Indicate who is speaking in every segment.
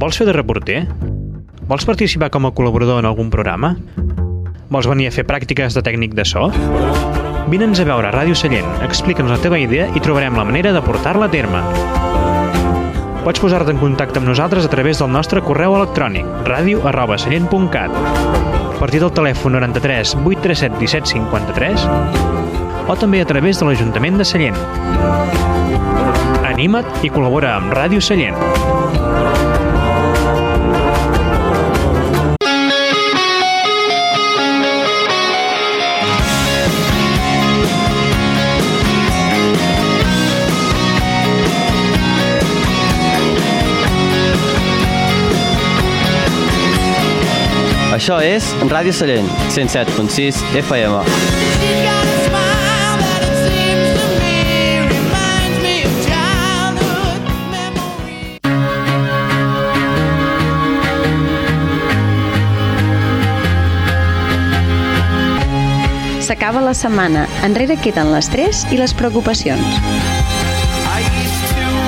Speaker 1: Vols fer de reporter? Vols participar com a col·laborador en algun programa? Vols venir a fer pràctiques de tècnic de so? Vine'ns a veure a Ràdio Sallent, explica'ns la teva idea i trobarem la manera de portar-la a terme. Pots posar-te en contacte amb nosaltres a través del nostre correu electrònic ràdio arroba sallent.cat a partir del telèfon 93 837 17 53 o també a través de l'Ajuntament de Sallent. Anima't i col·labora amb Ràdio Sallent.
Speaker 2: Això és Ràdio Sallent, 107.6 FM.
Speaker 3: S'acaba la setmana, enrere queden l'estrès i les preocupacions.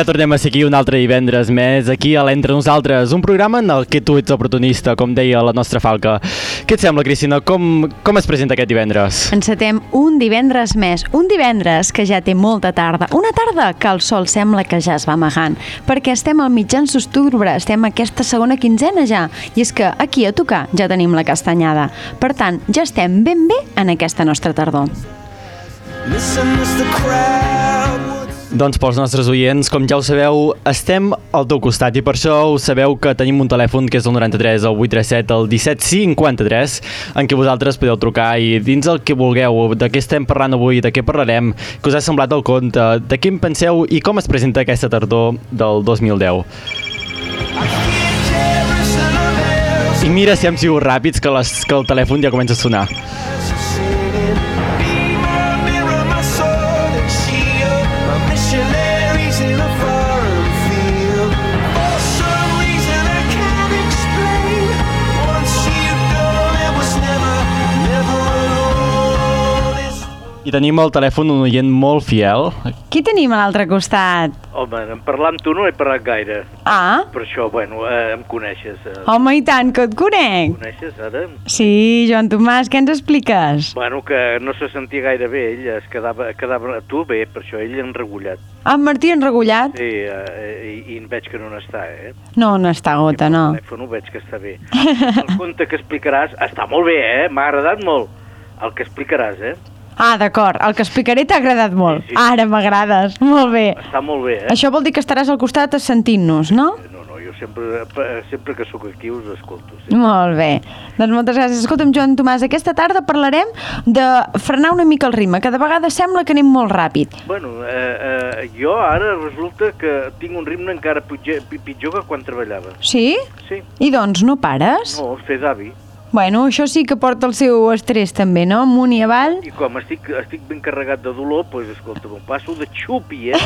Speaker 2: Ja tornem a ser aquí un altre divendres més, aquí a l'Entre Nosaltres, un programa en el que tu ets el protagonista, com deia la nostra Falca. Què et sembla, Cristina? Com, com es presenta aquest divendres?
Speaker 3: Encetem un divendres més, un divendres que ja té molta tarda, una tarda que el sol sembla que ja es va amagant, perquè estem al mitjans d'octubre, estem aquesta segona quinzena ja, i és que aquí a tocar ja tenim la castanyada. Per tant, ja estem ben bé en aquesta nostra tardor.
Speaker 2: Doncs pels nostres oients, com ja ho sabeu, estem al teu costat i per això ho sabeu que tenim un telèfon que és el 93, el 837, el 1753, en què vosaltres podeu trucar i dins el que vulgueu, de què estem parlant avui, de què parlarem, que us ha semblat el conte, de què en penseu i com es presenta aquesta tardor del 2010. I mira si hem sigut ràpids que, les, que el telèfon ja comença a sonar. I tenim al telèfon un oient molt fiel.
Speaker 3: Qui tenim a l'altre costat?
Speaker 4: Home, en parlar amb tu no he parlat gaire.
Speaker 3: Ah,
Speaker 4: Per això, bueno, eh, em coneixes. Eh,
Speaker 3: home, i tant, que et conec.
Speaker 4: coneixes, ara?
Speaker 3: Sí, Joan Tomàs, què ens expliques?
Speaker 4: Bueno, que no se sentia gaire bé, ell es quedava, quedava tu bé, per això ell enregullat.
Speaker 3: En Martí enregullat?
Speaker 4: Sí, eh, i, i veig que no n'està, eh?
Speaker 3: No, no està gota, no.
Speaker 4: El telèfon ho veig que està bé. El conte que explicaràs està molt bé, eh? M'ha agradat molt. El que explicaràs, eh?
Speaker 3: Ah, d'acord, el que explicaré t'ha agradat molt.
Speaker 4: Sí, sí.
Speaker 3: Ara m'agrades, molt bé.
Speaker 4: Està molt bé, eh?
Speaker 3: Això vol dir que estaràs al costat sentint-nos, no?
Speaker 4: No, no, jo sempre, eh, sempre que sóc aquí us escolto. Sí.
Speaker 3: Molt bé. Doncs moltes gràcies. Escolta'm, Joan Tomàs, aquesta tarda parlarem de frenar una mica el ritme, que de vegades sembla que anem molt ràpid.
Speaker 4: Bueno, eh, eh, jo ara resulta que tinc un ritme encara pitjor, pitjor que quan treballava.
Speaker 3: Sí?
Speaker 4: Sí.
Speaker 3: I doncs, no pares?
Speaker 4: No, fer d'avi.
Speaker 3: Bueno, això sí que porta el seu estrès també, no? Amunt i avall.
Speaker 4: I com estic, estic ben carregat de dolor, doncs, escolta, un passo de xupi, eh?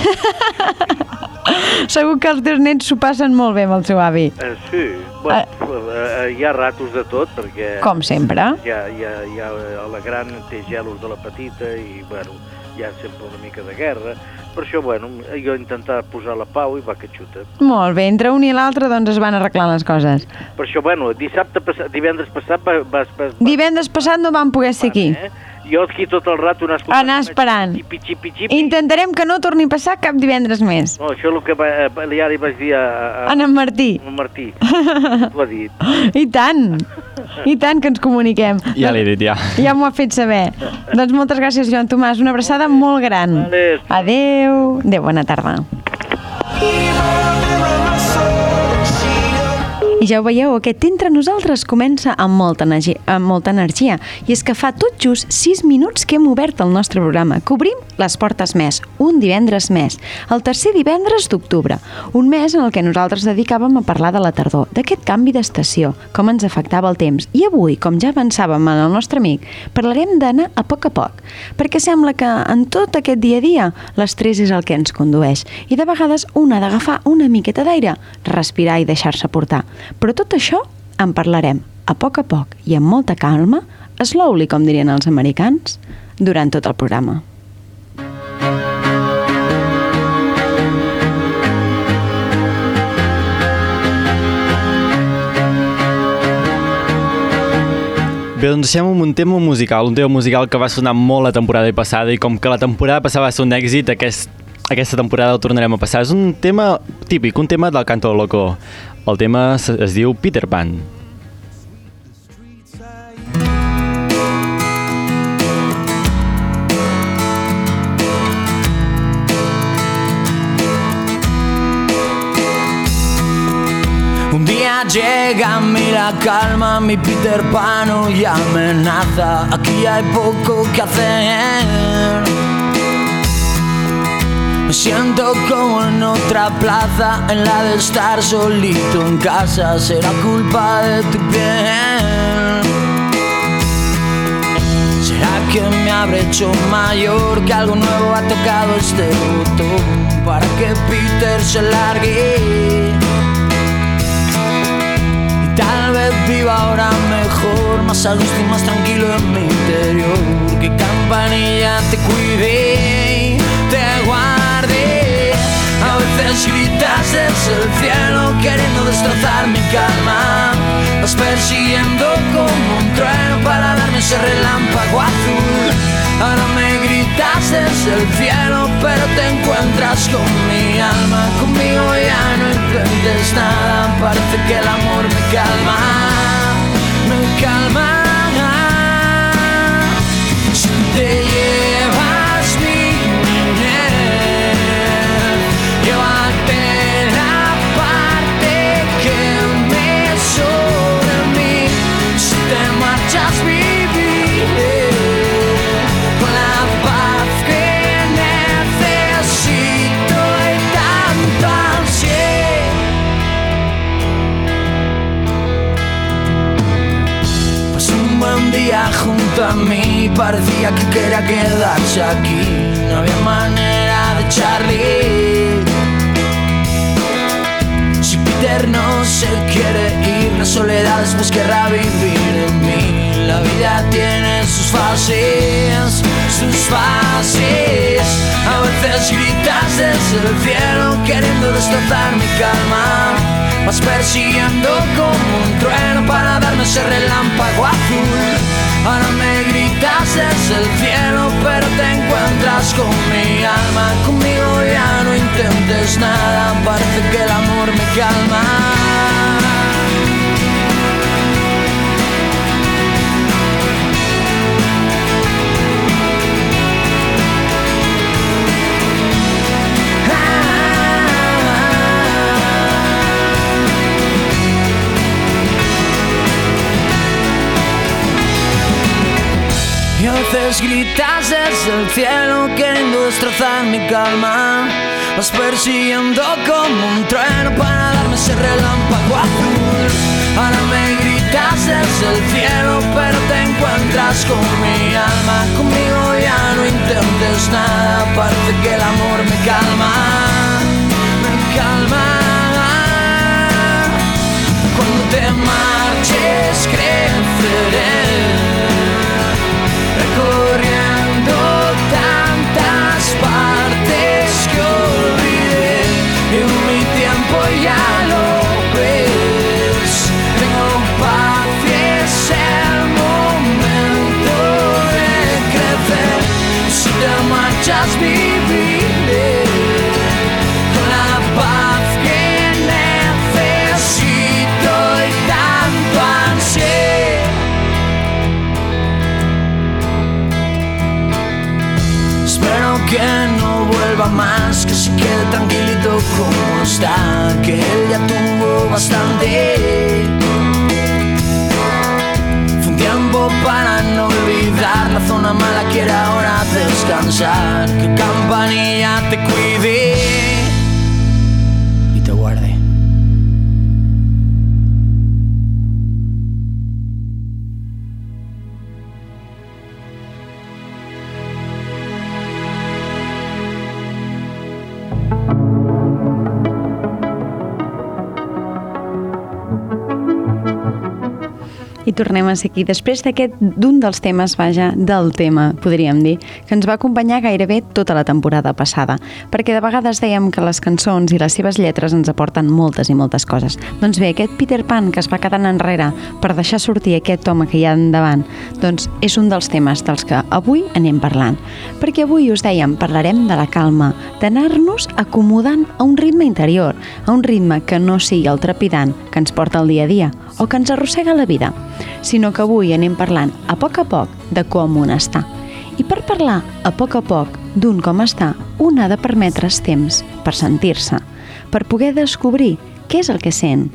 Speaker 3: Segur que els teus nens s'ho passen molt bé amb el seu avi.
Speaker 4: eh sí, bueno, eh, hi ha ratos de tot, perquè...
Speaker 3: Com sempre.
Speaker 4: Hi ha, hi ha, hi ha, la gran té gelos de la petita i, bueno, hi ha sempre una mica de guerra. Per això, bueno, jo intentar posar la pau i va que xuta.
Speaker 3: Molt bé, entre un i l'altre doncs es van arreglant les coses.
Speaker 4: Per això, bueno, dissabte passat, divendres passat va, vas... vas,
Speaker 3: Divendres passat no vam poder ser aquí.
Speaker 4: Eh? Jo aquí tot el rato anar escoltant...
Speaker 3: Anar esperant.
Speaker 4: Xipi, xipi, xipi.
Speaker 3: Intentarem que no torni a passar cap divendres més.
Speaker 4: No, això és el que va, eh, ja li vaig dir a, a,
Speaker 3: En en Martí.
Speaker 4: a Martí. T'ho ha dit.
Speaker 3: I tant. I tant que ens comuniquem.
Speaker 2: Ja l'he dit, ja.
Speaker 3: Ja m'ho ha fet saber. Doncs moltes gràcies, Joan Tomàs. Una abraçada molt gran.
Speaker 4: Vale.
Speaker 3: Adeu. Adéu, bona tarda. Ja ho veieu, aquest entre nosaltres comença amb molta, energia, amb molta energia. I és que fa tot just 6 minuts que hem obert el nostre programa. Cobrim les portes més, un divendres més, el tercer divendres d'octubre. Un mes en el que nosaltres dedicàvem a parlar de la tardor, d'aquest canvi d'estació, com ens afectava el temps. I avui, com ja avançàvem en el nostre amic, parlarem d'anar a poc a poc, perquè sembla que en tot aquest dia a dia l'estrès és el que ens condueix i de vegades un ha d'agafar una miqueta d'aire, respirar i deixar-se portar. Però tot això en parlarem a poc a poc i amb molta calma, slowly, com dirien els americans, durant tot el programa.
Speaker 2: Bé, doncs deixem un tema musical, un tema musical que va sonar molt la temporada passada i com que la temporada passada va ser un èxit, aquest, aquesta temporada el tornarem a passar. És un tema típic, un tema del Canto Loco. El tema es, diu Peter Pan.
Speaker 5: Un día llega a mí la calma, mi Peter Pan y amenaza. Aquí hay poco que hacer. Siento como en otra plaza, en la de estar solito en casa. Será culpa de tu piel. ¿Será que me habré hecho mayor? Que algo nuevo ha tocado este botón para que Peter se largue. Y tal vez viva ahora mejor, más a gusto y más tranquilo en mi interior. Que campanilla te cuide gritas desde el cielo queriendo destrozar mi calma. Vas persiguiendo como un trueno para darme ese relámpago azul. Ahora me gritas desde el cielo, pero te encuentras con mi alma. Conmigo ya no intentes nada, parece que el amor me calma, me calma. A mí parecía que quería quedarse aquí. No había manera de echarle. Si Peter no se quiere ir, la soledad después querrá vivir en mí. La vida tiene sus fases, sus fases. A veces gritas desde el cielo queriendo destrozar mi calma. Vas persiguiendo como un trueno para darme ese relámpago azul. Ahora me gritas desde el cielo, pero te encuentras con mi alma. Conmigo ya no intentes nada, parece que el amor me calma. Veces gritas desde el cielo queriendo destrozar mi calma. Vas persiguiendo como un trueno para darme ese relámpago azul. Ahora me gritas desde el cielo, pero te encuentras con mi alma. Conmigo ya no intentes nada, parece que el amor me calma, me calma. Cuando te marches creceré viviré con la paz que necesito y tanto ansié. Espero que no vuelva más, que se quede tranquilito como está, que él ya tuvo bastante. Fue un tiempo para no olvidar la zona mala, quiere ahora scansar che campaniglia te cuide.
Speaker 3: Tornem a ser aquí. Després d'aquest, d'un dels temes, vaja, del tema, podríem dir, que ens va acompanyar gairebé tota la temporada passada, perquè de vegades dèiem que les cançons i les seves lletres ens aporten moltes i moltes coses. Doncs bé, aquest Peter Pan que es va quedant enrere per deixar sortir aquest home que hi ha endavant, doncs és un dels temes dels que avui anem parlant. Perquè avui us dèiem, parlarem de la calma, d'anar-nos acomodant a un ritme interior, a un ritme que no sigui el trepidant que ens porta el dia a dia o que ens arrossega la vida, sinó que avui anem parlant a poc a poc de com un està. I per parlar a poc a poc d'un com està, un ha de permetre's temps per sentir-se, per poder descobrir què és el que sent,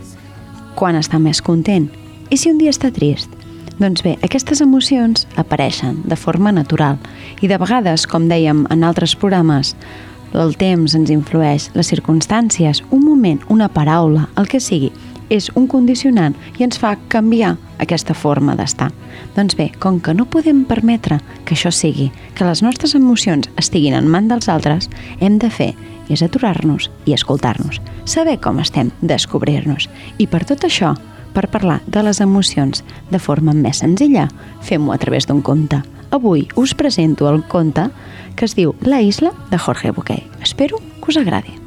Speaker 3: quan està més content i si un dia està trist. Doncs bé, aquestes emocions apareixen de forma natural i de vegades, com dèiem en altres programes, el temps ens influeix, les circumstàncies, un moment, una paraula, el que sigui, és un condicionant i ens fa canviar aquesta forma d'estar. Doncs bé, com que no podem permetre que això sigui, que les nostres emocions estiguin en man dels altres, hem de fer és aturar-nos i escoltar-nos, saber com estem, descobrir-nos. I per tot això, per parlar de les emocions de forma més senzilla, fem-ho a través d'un conte. Avui us presento el conte que es diu La isla de Jorge Buquet. Espero que us agradi.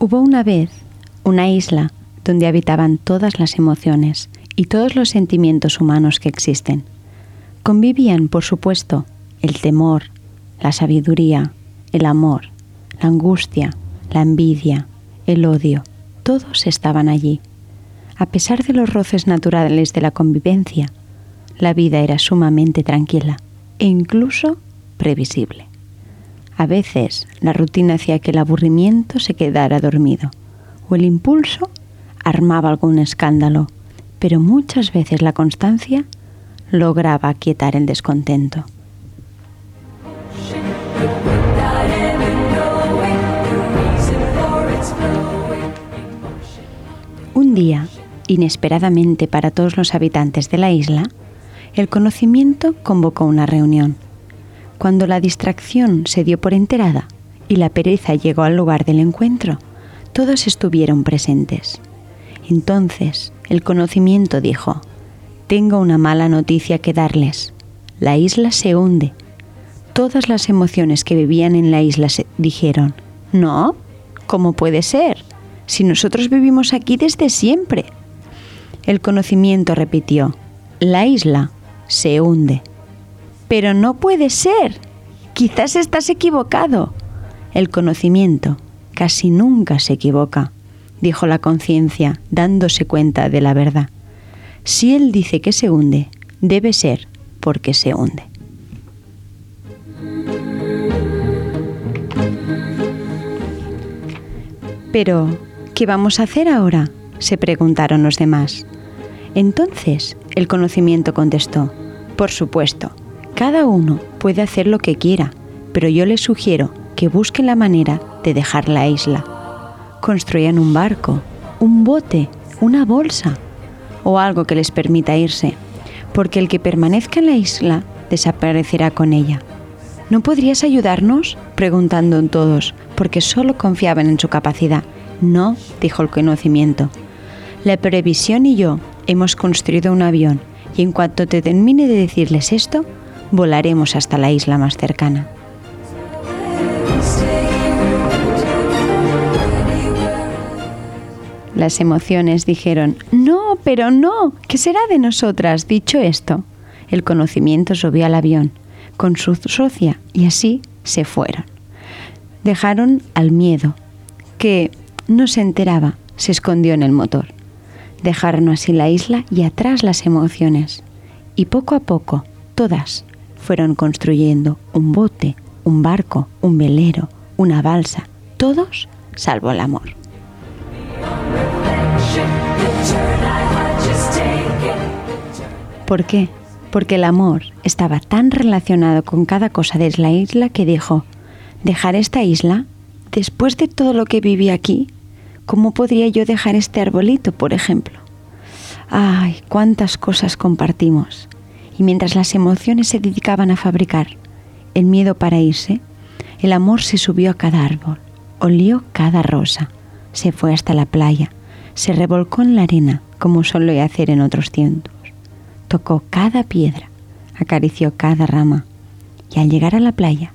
Speaker 3: Hubo una vez una isla donde habitaban todas las emociones y todos los sentimientos humanos que existen. Convivían, por supuesto, el temor, la sabiduría, el amor, la angustia, la envidia, el odio. Todos estaban allí. A pesar de los roces naturales de la convivencia, la vida era sumamente tranquila e incluso previsible. A veces la rutina hacía que el aburrimiento se quedara dormido o el impulso armaba algún escándalo, pero muchas veces la constancia lograba aquietar el descontento. Un día, inesperadamente para todos los habitantes de la isla, el conocimiento convocó una reunión. Cuando la distracción se dio por enterada y la pereza llegó al lugar del encuentro, todos estuvieron presentes. Entonces el conocimiento dijo, tengo una mala noticia que darles. La isla se hunde. Todas las emociones que vivían en la isla se dijeron, no, ¿cómo puede ser? Si nosotros vivimos aquí desde siempre. El conocimiento repitió, la isla se hunde. Pero no puede ser. Quizás estás equivocado. El conocimiento casi nunca se equivoca, dijo la conciencia, dándose cuenta de la verdad. Si él dice que se hunde, debe ser porque se hunde. Pero, ¿qué vamos a hacer ahora? se preguntaron los demás. Entonces el conocimiento contestó, por supuesto, cada uno puede hacer lo que quiera, pero yo les sugiero que busquen la manera de dejar la isla. Construyan un barco, un bote, una bolsa o algo que les permita irse, porque el que permanezca en la isla desaparecerá con ella. ¿No podrías ayudarnos? preguntaron todos, porque solo confiaban en su capacidad. No, dijo el conocimiento. La previsión y yo hemos construido un avión y en cuanto te termine de decirles esto, volaremos hasta la isla más cercana. Las emociones dijeron, no, pero no, ¿qué será de nosotras? Dicho esto, el conocimiento subió al avión con su socia y así se fueron. Dejaron al miedo, que no se enteraba se escondió en el motor. Dejaron así la isla y atrás las emociones. Y poco a poco, todas fueron construyendo un bote, un barco, un velero, una balsa, todos salvo el amor. ¿Por qué? Porque el amor estaba tan relacionado con cada cosa de la isla que dijo, ¿dejar esta isla? Después de todo lo que viví aquí, ¿cómo podría yo dejar este arbolito, por ejemplo? Ay, cuántas cosas compartimos. Y mientras las emociones se dedicaban a fabricar el miedo para irse, el amor se subió a cada árbol, olió cada rosa, se fue hasta la playa, se revolcó en la arena como solía hacer en otros tiempos, tocó cada piedra, acarició cada rama y al llegar a la playa,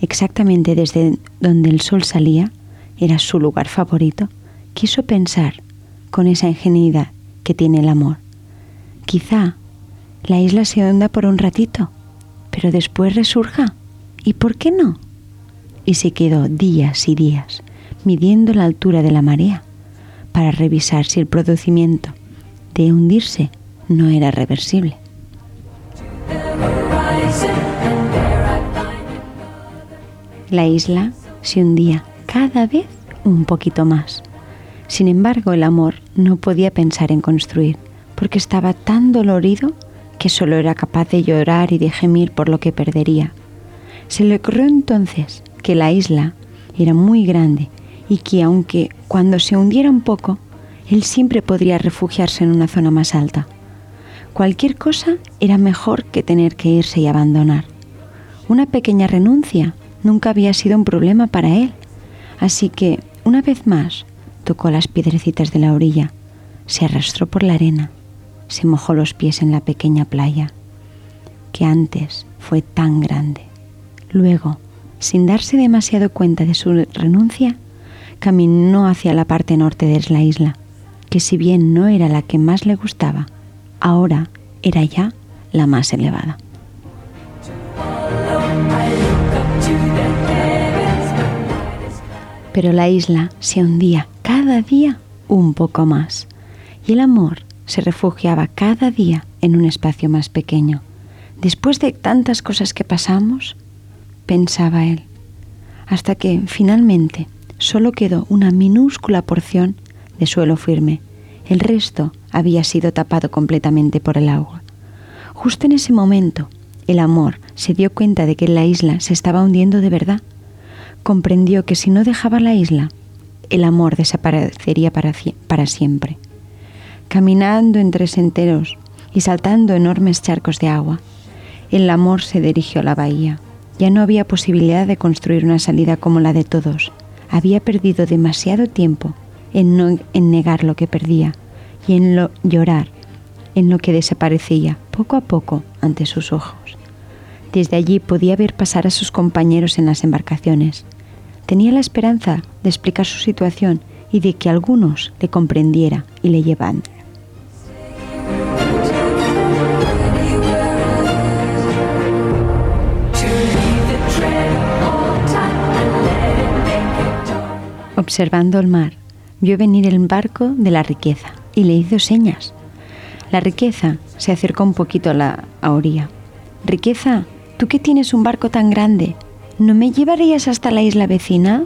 Speaker 3: exactamente desde donde el sol salía, era su lugar favorito, quiso pensar con esa ingenuidad que tiene el amor. Quizá la isla se honda por un ratito, pero después resurja. ¿Y por qué no? Y se quedó días y días midiendo la altura de la marea para revisar si el producimiento de hundirse no era reversible. La isla se hundía cada vez un poquito más. Sin embargo, el amor no podía pensar en construir, porque estaba tan dolorido que solo era capaz de llorar y de gemir por lo que perdería. Se le ocurrió entonces que la isla era muy grande y que aunque cuando se hundiera un poco, él siempre podría refugiarse en una zona más alta. Cualquier cosa era mejor que tener que irse y abandonar. Una pequeña renuncia nunca había sido un problema para él, así que, una vez más, tocó las piedrecitas de la orilla, se arrastró por la arena, se mojó los pies en la pequeña playa, que antes fue tan grande. Luego, sin darse demasiado cuenta de su renuncia, caminó hacia la parte norte de la isla, que si bien no era la que más le gustaba, ahora era ya la más elevada. Pero la isla se hundía cada día un poco más y el amor se refugiaba cada día en un espacio más pequeño. Después de tantas cosas que pasamos, pensaba él, hasta que finalmente solo quedó una minúscula porción de suelo firme. El resto había sido tapado completamente por el agua. Justo en ese momento, el amor se dio cuenta de que la isla se estaba hundiendo de verdad. Comprendió que si no dejaba la isla, el amor desaparecería para, para siempre. Caminando entre senderos y saltando enormes charcos de agua, el amor se dirigió a la bahía. Ya no había posibilidad de construir una salida como la de todos. Había perdido demasiado tiempo en, no- en negar lo que perdía y en lo, llorar en lo que desaparecía poco a poco ante sus ojos. Desde allí podía ver pasar a sus compañeros en las embarcaciones. Tenía la esperanza de explicar su situación y de que algunos le comprendiera y le llevaran. Observando el mar, vio venir el barco de la riqueza y le hizo señas. La riqueza se acercó un poquito a la orilla. Riqueza, tú que tienes un barco tan grande, ¿no me llevarías hasta la isla vecina?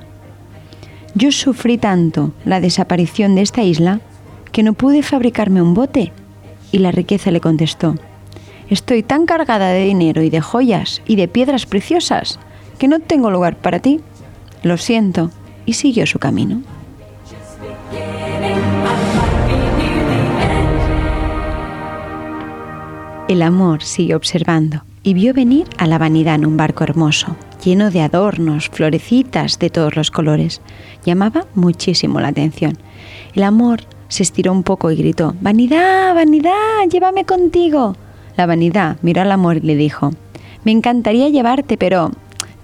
Speaker 3: Yo sufrí tanto la desaparición de esta isla que no pude fabricarme un bote. Y la riqueza le contestó, estoy tan cargada de dinero y de joyas y de piedras preciosas que no tengo lugar para ti. Lo siento. Y siguió su camino. El amor siguió observando y vio venir a la vanidad en un barco hermoso, lleno de adornos, florecitas de todos los colores. Llamaba muchísimo la atención. El amor se estiró un poco y gritó, Vanidad, vanidad, llévame contigo. La vanidad miró al amor y le dijo, Me encantaría llevarte, pero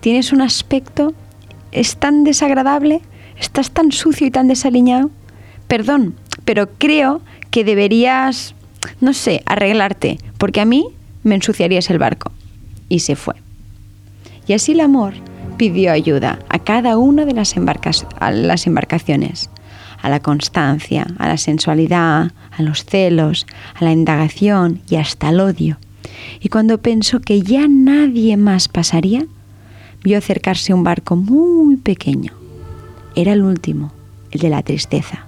Speaker 3: tienes un aspecto, es tan desagradable, estás tan sucio y tan desaliñado. Perdón, pero creo que deberías, no sé, arreglarte, porque a mí me ensuciarías el barco. Y se fue. Y así el amor pidió ayuda a cada una de las, embarcas- a las embarcaciones. a la constancia, a la sensualidad, a los celos, a la indagación y hasta al odio. Y cuando pensó que ya nadie más pasaría, vio acercarse un barco muy pequeño. Era el último, el de la tristeza.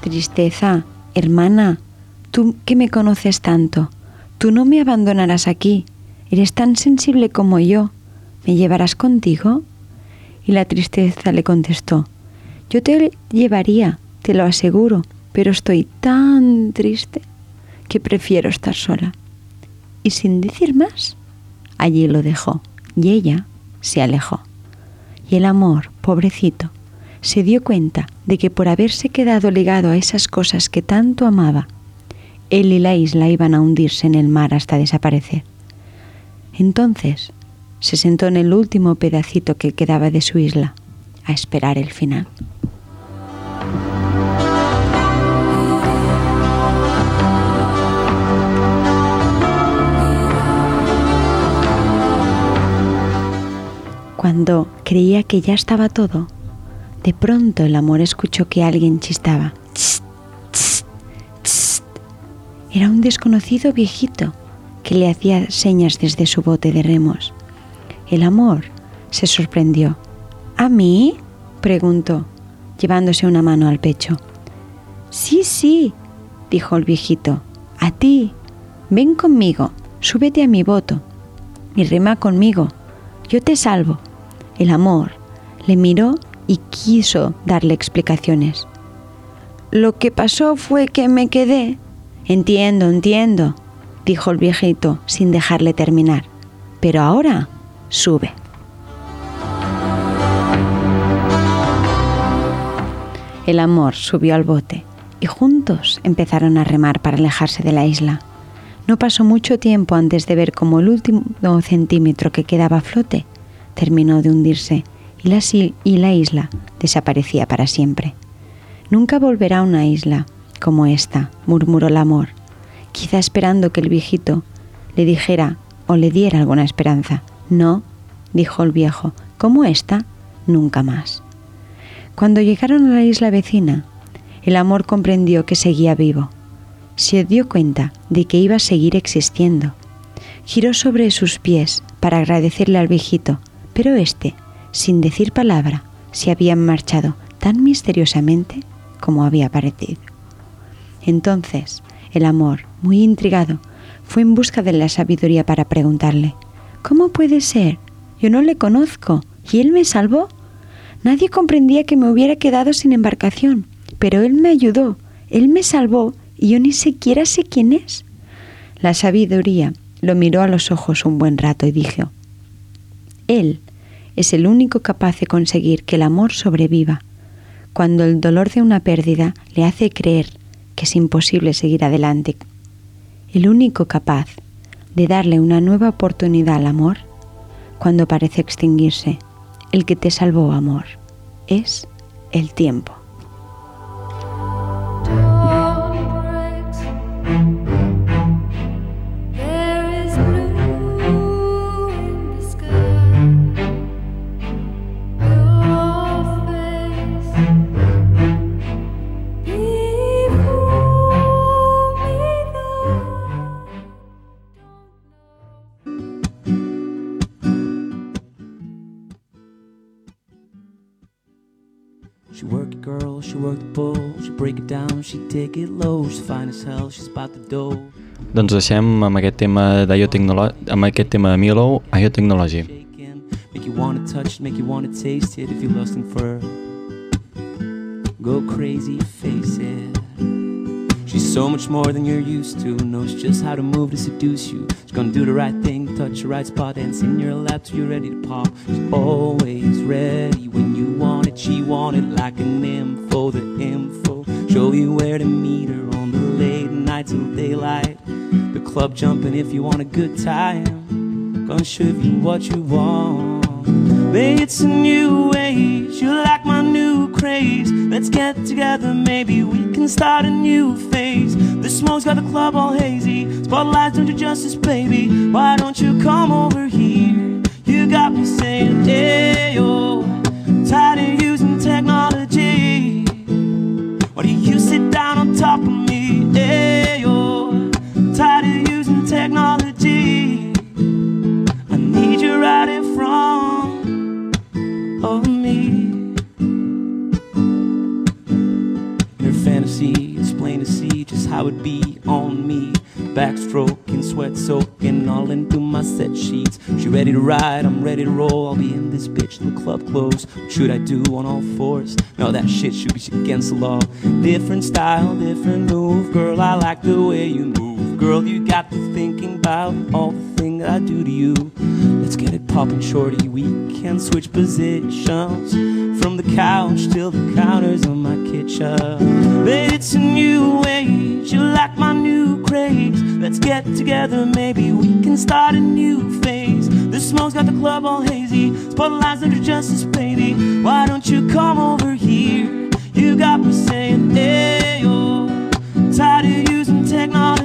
Speaker 3: Tristeza, hermana, tú que me conoces tanto, tú no me abandonarás aquí, eres tan sensible como yo, ¿me llevarás contigo? Y la tristeza le contestó, yo te llevaría, te lo aseguro, pero estoy tan triste que prefiero estar sola. Y sin decir más, allí lo dejó y ella se alejó. Y el amor, pobrecito, se dio cuenta de que por haberse quedado ligado a esas cosas que tanto amaba, él y la isla iban a hundirse en el mar hasta desaparecer. Entonces se sentó en el último pedacito que quedaba de su isla, a esperar el final. Cuando creía que ya estaba todo, de pronto el amor escuchó que alguien chistaba. Era un desconocido viejito que le hacía señas desde su bote de remos. El amor se sorprendió. ¿A mí? preguntó, llevándose una mano al pecho. Sí, sí, dijo el viejito. A ti. Ven conmigo, súbete a mi boto y rema conmigo. Yo te salvo. El amor le miró y quiso darle explicaciones. Lo que pasó fue que me quedé. Entiendo, entiendo, dijo el viejito sin dejarle terminar. Pero ahora sube. El amor subió al bote y juntos empezaron a remar para alejarse de la isla. No pasó mucho tiempo antes de ver cómo el último centímetro que quedaba a flote terminó de hundirse y la, isla desaparecía para siempre. Nunca volverá una isla como esta, murmuró el amor, quizá esperando que el viejito le dijera o le diera alguna esperanza. No, dijo el viejo, como esta, nunca más. Cuando llegaron a la isla vecina, el amor comprendió que seguía vivo. Se dio cuenta de que iba a seguir existiendo. Giró sobre sus pies para agradecerle al viejito, pero éste, sin decir palabra, se había marchado tan misteriosamente como había aparecido. Entonces, el amor, muy intrigado, fue en busca de la sabiduría para preguntarle, ¿Cómo puede ser? Yo no le conozco y él me salvó. Nadie comprendía que me hubiera quedado sin embarcación, pero él me ayudó, él me salvó y yo ni siquiera sé quién es. La sabiduría lo miró a los ojos un buen rato y dijo, Él es el único capaz de conseguir que el amor sobreviva, cuando el dolor de una pérdida le hace creer que es imposible seguir adelante. El único capaz de darle una nueva oportunidad al amor, cuando parece extinguirse, el que te salvó, amor, es el tiempo.
Speaker 5: She work it, girl, she work the bull. She break it down, she take it low. She's fine as hell, she's about the dough.
Speaker 2: Doncs deixem amb aquest tema d'IO Technolo amb aquest tema de Milo, IO Technology.
Speaker 5: Make you wanna touch it, make you wanna taste it. If you're lusting for her, go crazy, face it. She's so much more than you're used to. Knows just how to move to seduce you. She's gonna do the right thing, touch the right spot, dance in your lap till you're ready to pop. She's always ready when it. She want it like an info, the info. Show you where to meet her on the late night till daylight. The club jumping if you want a good time. Gonna show you what you want. It's a new age. You like my new craze. Let's get together, maybe we can start a new phase. The smoke's got the club all hazy. Spotlights don't do justice, baby. Why don't you come over here? You got me saying, hey, yo, tired should I do on all fours? No, that shit should be against the law. Different style, different move, girl. I like the way you move, girl. You got me thinking about all the things I do to you. Let's get it poppin', shorty. We can switch positions from the couch till the counters on my kitchen. But it's a new age. You like my new craze. Let's get together, maybe we can start a new phase. The smoke's got the club all hazy. Spotlights under justice, baby. Why don't you come over here? You got me saying, hey, yo. Tired of using technology.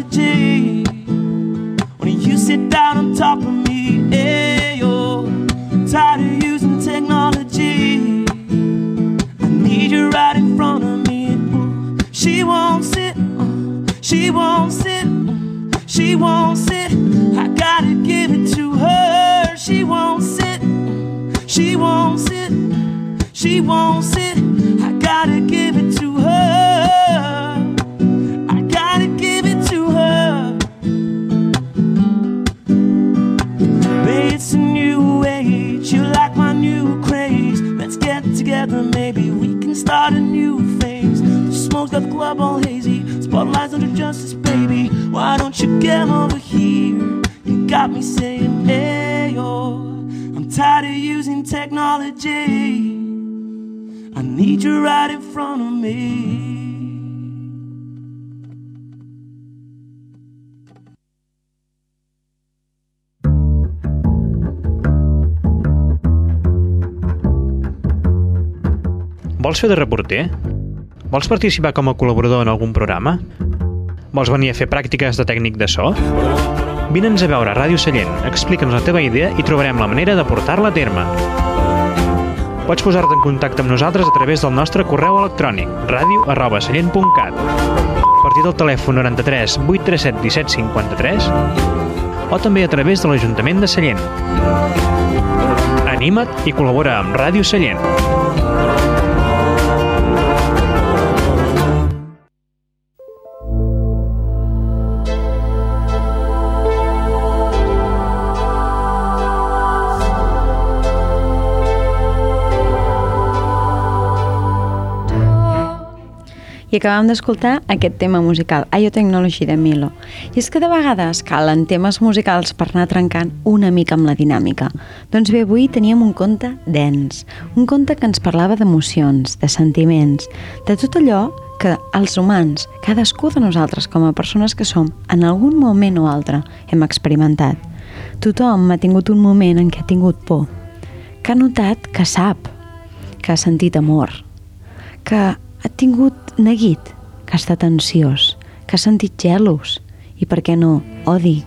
Speaker 1: Vols fer de reporter? Vols participar com a col·laborador en algun programa? Vols venir a fer pràctiques de tècnic de so? Vine'ns a veure a Ràdio Sallent, explica'ns la teva idea i trobarem la manera de portar-la a terme. Pots posar-te en contacte amb nosaltres a través del nostre correu electrònic ràdio arroba sallent.cat a partir del telèfon 93 837 17 53 o també a través de l'Ajuntament de Sallent. Anima't i col·labora amb Ràdio Sallent.
Speaker 3: I acabam d'escoltar aquest tema musical, IO Technology de Milo. I és que de vegades calen temes musicals per anar trencant una mica amb la dinàmica. Doncs bé, avui teníem un conte dens, un conte que ens parlava d'emocions, de sentiments, de tot allò que els humans, cadascú de nosaltres com a persones que som, en algun moment o altre hem experimentat. Tothom ha tingut un moment en què ha tingut por, que ha notat que sap, que ha sentit amor, que ha tingut neguit, que ha estat ansiós, que ha sentit gelos i, per què no, odi.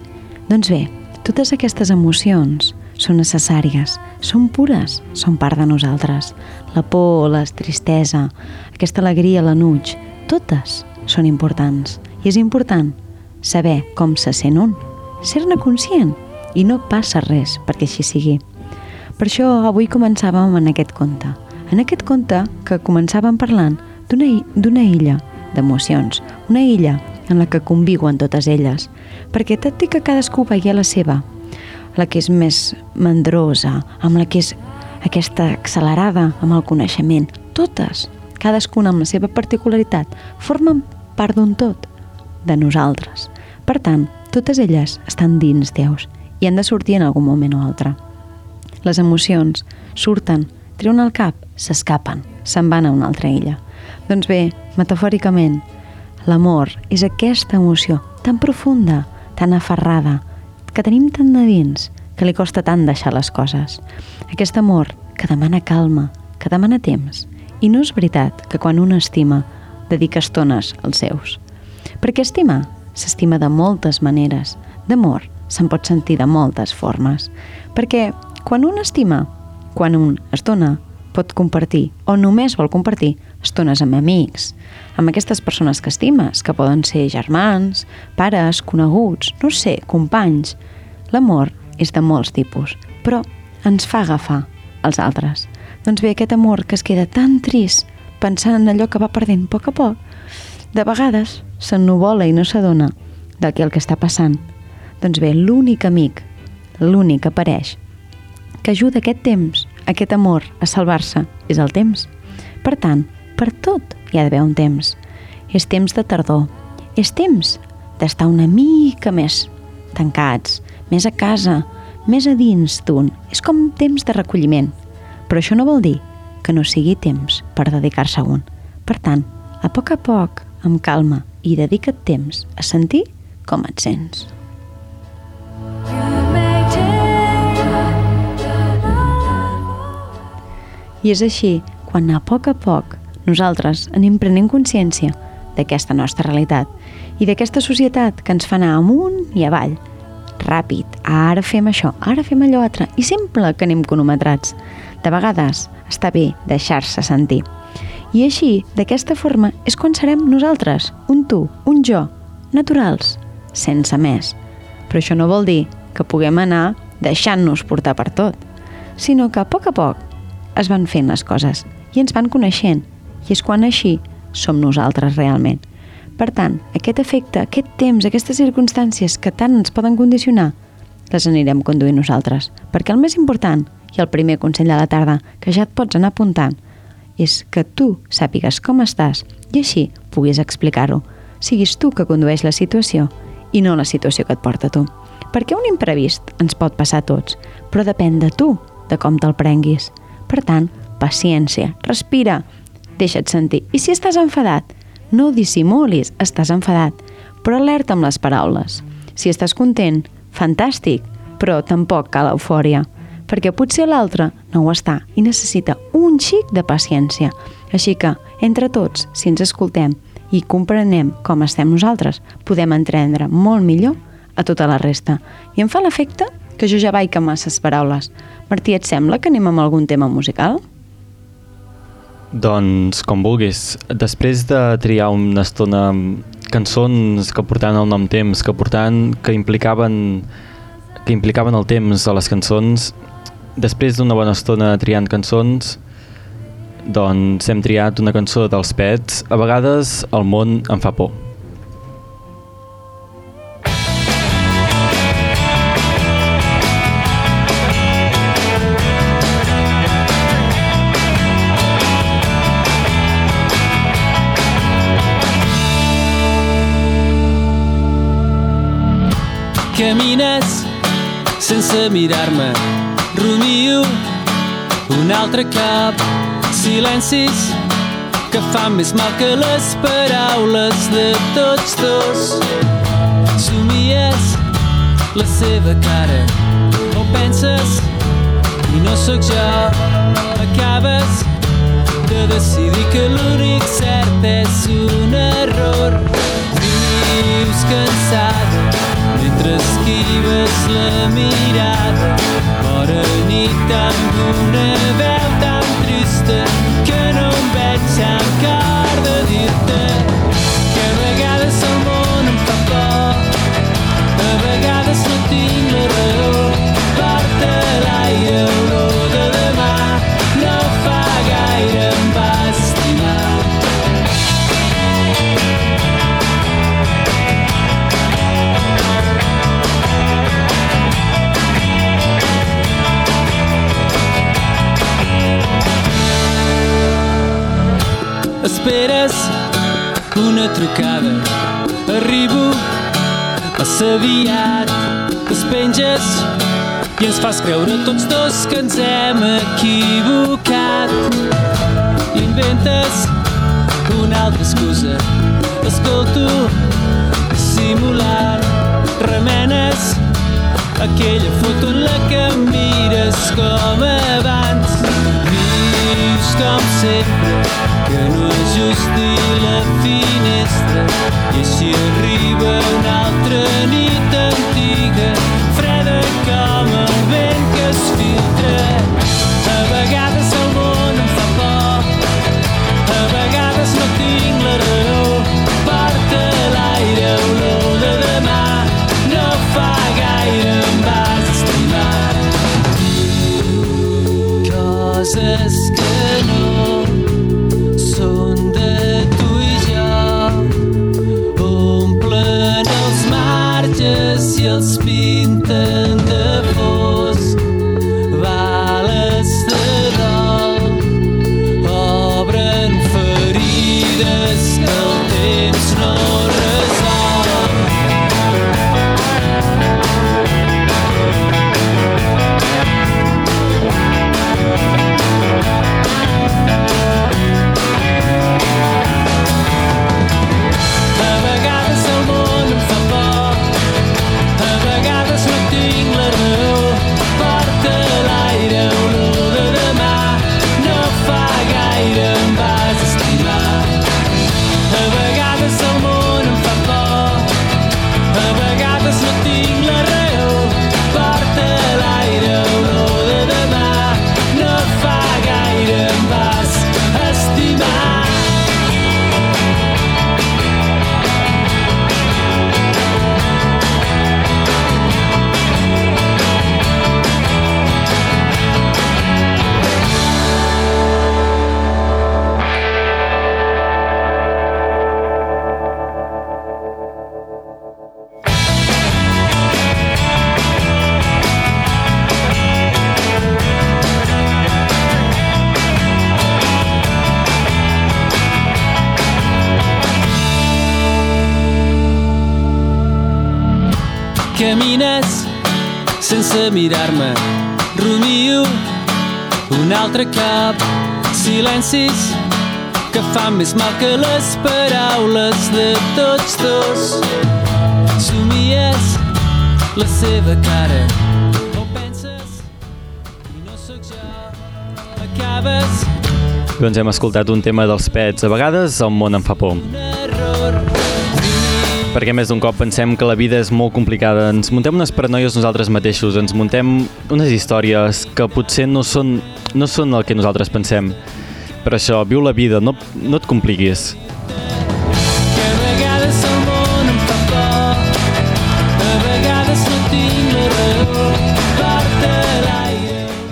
Speaker 3: Doncs bé, totes aquestes emocions són necessàries, són pures, són part de nosaltres. La por, la tristesa, aquesta alegria, l'enuig, totes són importants. I és important saber com se sent un, ser-ne conscient i no passa res perquè així sigui. Per això avui començàvem en aquest conte. En aquest conte que començàvem parlant d'una illa d'emocions, una illa en la que conviuen totes elles, perquè tot i que cadascú veié la seva, la que és més mandrosa, amb la que és aquesta accelerada amb el coneixement, totes, cadascuna amb la seva particularitat, formen part d'un tot, de nosaltres. Per tant, totes elles estan dins Déus i han de sortir en algun moment o altre. Les emocions surten, treuen el cap, s'escapen, se'n van a una altra illa. Doncs bé, metafòricament, l'amor és aquesta emoció tan profunda, tan aferrada, que tenim tan de dins, que li costa tant deixar les coses. Aquest amor que demana calma, que demana temps. I no és veritat que quan un estima dedica estones als seus. Perquè estimar s'estima de moltes maneres. D'amor se'n pot sentir de moltes formes. Perquè Quan un estima, quan un es dona, pot compartir o només vol compartir estones amb amics, amb aquestes persones que estimes, que poden ser germans, pares, coneguts, no sé, companys. L'amor és de molts tipus, però ens fa agafar els altres. Doncs bé, aquest amor que es queda tan trist pensant en allò que va perdent a poc a poc, de vegades s'ennuvola i no s'adona del que el que està passant. Doncs bé, l'únic amic, l'únic que apareix, que ajuda aquest temps, aquest amor a salvar-se, és el temps. Per tant, per tot hi ha d'haver un temps. És temps de tardor. És temps d'estar una mica més tancats, més a casa, més a dins d'un. És com temps de recolliment. Però això no vol dir que no sigui temps per dedicar-se a un. Per tant, a poc a poc, amb calma, i dedica't temps a sentir com et sents. I és així quan a poc a poc nosaltres anem prenent consciència d'aquesta nostra realitat i d'aquesta societat que ens fa anar amunt i avall. Ràpid, ara fem això, ara fem allò altre, i sempre que anem cronometrats. De vegades està bé deixar-se sentir. I així, d'aquesta forma, és quan serem nosaltres, un tu, un jo, naturals, sense més. Però això no vol dir que puguem anar deixant-nos portar per tot, sinó que a poc a poc es van fent les coses i ens van coneixent, i és quan així som nosaltres realment. Per tant, aquest efecte, aquest temps, aquestes circumstàncies que tant ens poden condicionar, les anirem conduint nosaltres. Perquè el més important, i el primer consell de la tarda, que ja et pots anar apuntant, és que tu sàpigues com estàs i així puguis explicar-ho. Siguis tu que condueix la situació i no la situació que et porta tu. Perquè un imprevist ens pot passar a tots, però depèn de tu, de com te'l prenguis. Per tant, paciència, respira, deixa't sentir. I si estàs enfadat, no ho dissimulis, estàs enfadat, però alerta amb les paraules. Si estàs content, fantàstic, però tampoc cal eufòria, perquè potser l'altre no ho està i necessita un xic de paciència. Així que, entre tots, si ens escoltem i comprenem com estem nosaltres, podem entendre molt millor a tota la resta. I em fa l'efecte que jo ja vaig amb masses paraules. Martí, et sembla que anem amb algun tema musical?
Speaker 2: Doncs com vulguis. Després de triar una estona cançons que portaven el nom temps, que portaven, que implicaven que implicaven el temps a les cançons, després d'una bona estona triant cançons, doncs hem triat una cançó dels Pets. A vegades el món em fa por.
Speaker 6: Camines sense mirar-me, rumio un altre cop. Silencis que fan més mal que les paraules de tots dos. Somies la seva cara, o penses i no sóc jo. Acabes de decidir que l'únic cert és un error. Vius mentre esquives la mirada. Bona nit amb una veu tan trista que no em veig amb cor de dir-te Esperes una trucada. Arribo massa aviat. Despenges i ens fas creure tots dos que ens hem equivocat. Inventes una altra excusa. Escolto simulant. Remenes aquella foto en la que em mires com abans. Vius com sempre, que no ajusti la finestra i si arriba una altra nit antiga freda com el vent que es filtra. A vegades el món em fa por a vegades no tinc la raó. Porta l'aire olor de demà no fa gaire em vas estimar. Coses un altre cop Silencis que fan més mal que les paraules de tots dos Somies la seva cara o penses i no sóc jo acabes
Speaker 2: Doncs hem escoltat un tema dels pets. A vegades el món em fa por. Perquè més d'un cop pensem que la vida és molt complicada. Ens muntem unes paranoies nosaltres mateixos. Ens muntem unes històries que potser no són, no són el que nosaltres pensem. Per això, viu la vida, no, no et compliquis.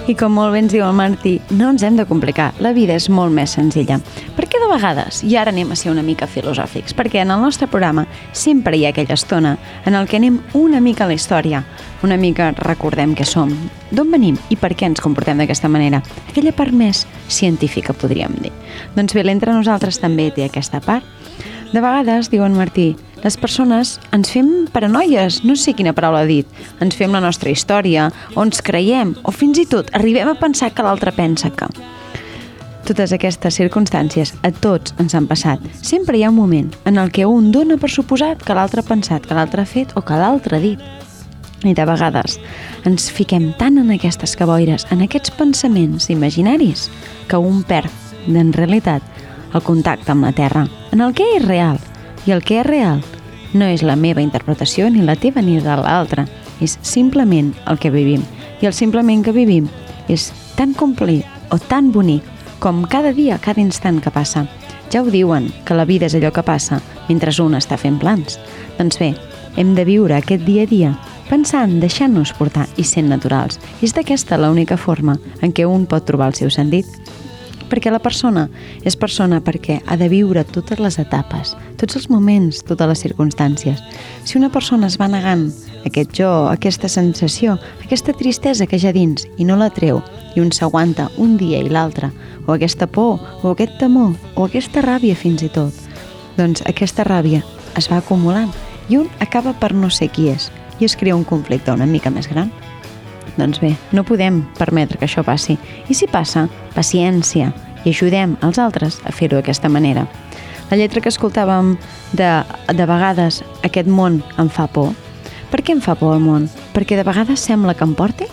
Speaker 3: I com molt bé ens diu el Martí, no ens hem de complicar, la vida és molt més senzilla. De vegades, i ara anem a ser una mica filosòfics, perquè en el nostre programa sempre hi ha aquella estona en el que anem una mica a la història, una mica recordem què som, d'on venim i per què ens comportem d'aquesta manera. Aquella part més científica, podríem dir. Doncs bé, l'entre nosaltres també té aquesta part. De vegades, diu en Martí, les persones ens fem paranoies, no sé quina paraula ha dit, ens fem la nostra història, o ens creiem, o fins i tot arribem a pensar que l'altre pensa que... Totes aquestes circumstàncies a tots ens han passat. Sempre hi ha un moment en el que un dona per suposat que l'altre ha pensat, que l'altre ha fet o que l'altre ha dit. I de vegades ens fiquem tant en aquestes caboires, en aquests pensaments imaginaris, que un perd, en realitat, el contacte amb la Terra, en el que és real. I el que és real no és la meva interpretació, ni la teva ni de l'altra. És simplement el que vivim. I el simplement que vivim és tan complet o tan bonic com cada dia, cada instant que passa. Ja ho diuen, que la vida és allò que passa mentre un està fent plans. Doncs bé, hem de viure aquest dia a dia pensant, deixant-nos portar i sent naturals. És d'aquesta l'única forma en què un pot trobar el seu sentit. Perquè la persona és persona perquè ha de viure totes les etapes, tots els moments, totes les circumstàncies. Si una persona es va negant aquest jo, aquesta sensació, aquesta tristesa que ja dins i no la treu i un s'aguanta un dia i l'altre, o aquesta por, o aquest temor, o aquesta ràbia fins i tot, doncs aquesta ràbia es va acumulant i un acaba per no ser qui és i es crea un conflicte una mica més gran. Doncs bé, no podem permetre que això passi. I si passa, paciència, i ajudem els altres a fer-ho d'aquesta manera. La lletra que escoltàvem de, de vegades aquest món em fa por. Per què em fa por el món? Perquè de vegades sembla que em porti?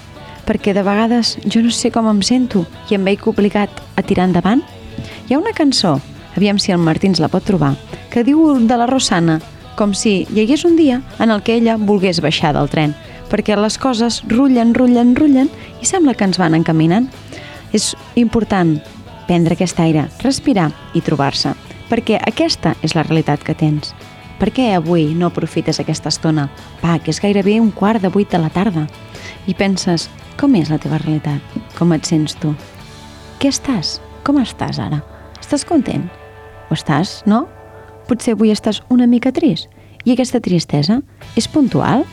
Speaker 3: Perquè de vegades jo no sé com em sento i em veig obligat a tirar endavant? Hi ha una cançó, aviam si el Martí ens la pot trobar, que diu de la Rosana, com si hi hagués un dia en el que ella volgués baixar del tren, perquè les coses rullen, rullen, rullen i sembla que ens van encaminant. És important prendre aquest aire, respirar i trobar-se, perquè aquesta és la realitat que tens. Per què avui no aprofites aquesta estona? Va, que és gairebé un quart de vuit de la tarda. I penses, com és la teva realitat? Com et sents tu? què estàs? Com estàs ara? Estàs content? O estàs, no? Potser avui estàs una mica trist. I aquesta tristesa és puntual?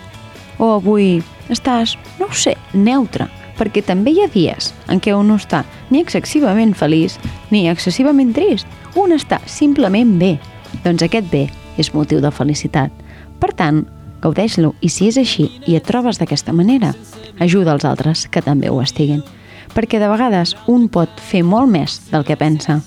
Speaker 3: O avui estàs, no ho sé, neutre? Perquè també hi ha dies en què un no està ni excessivament feliç ni excessivament trist. Un està simplement bé. Doncs aquest bé és motiu de felicitat. Per tant, gaudeix-lo i si és així i et trobes d'aquesta manera, ajuda els altres que també ho estiguin. Perquè de vegades un pot fer molt més del que pensa.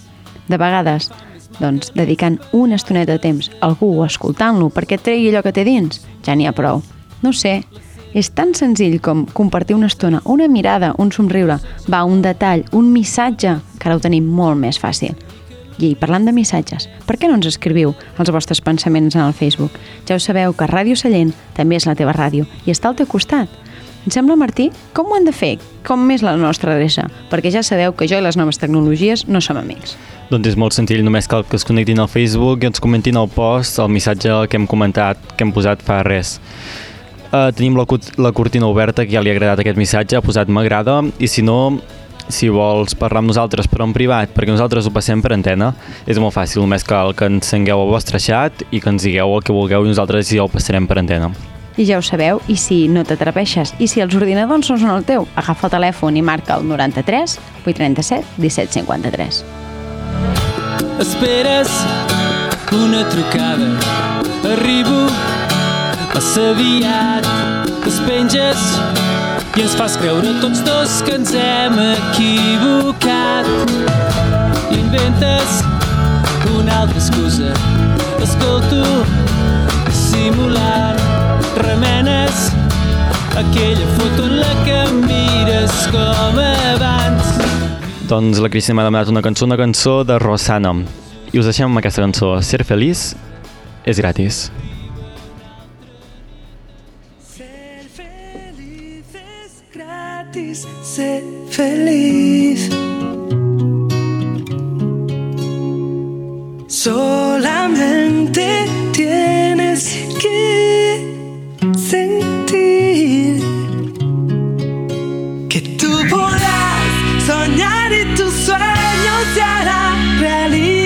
Speaker 3: De vegades, doncs, dedicant una estoneta de temps a algú o escoltant-lo perquè tregui allò que té dins, ja n'hi ha prou. No sé, és tan senzill com compartir una estona, una mirada, un somriure, va, un detall, un missatge, que ara ho tenim molt més fàcil. I parlant de missatges, per què no ens escriviu els vostres pensaments en el Facebook? Ja ho sabeu que Ràdio Sallent també és la teva ràdio i està al teu costat. Em sembla, Martí, com ho hem de fer? Com és la nostra adreça? Perquè ja sabeu que jo i les noves tecnologies no som amics.
Speaker 2: Doncs és molt senzill, només cal que es connectin al Facebook i ens comentin al post el missatge que hem comentat, que hem posat fa res. Uh, tenim la, la cortina oberta, que ja li ha agradat aquest missatge, ha posat m'agrada, i si no, si vols parlar amb nosaltres però en privat, perquè nosaltres ho passem per antena, és molt fàcil, només cal que encengueu el vostre xat i que ens digueu el que vulgueu i nosaltres ja ho passarem per antena.
Speaker 3: I ja ho sabeu, i si no t'atreveixes, i si els ordinadors no són el teu, agafa el telèfon i marca el 93 837 1753.
Speaker 6: Esperes una trucada. Arribo massa aviat. Despenges i ens fas creure tots dos que ens hem equivocat. Inventes una altra excusa. Escolto simulant. Remenes aquella foto en la que mires com abans.
Speaker 2: Doncs la Cristina m'ha demanat una cançó, una cançó de Rosana. I us deixem amb aquesta cançó. Ser feliç és gratis.
Speaker 7: Gratis, ser feliz. Solamente tienes que sentir que tú podrás soñar y tus sueños se harán realidad.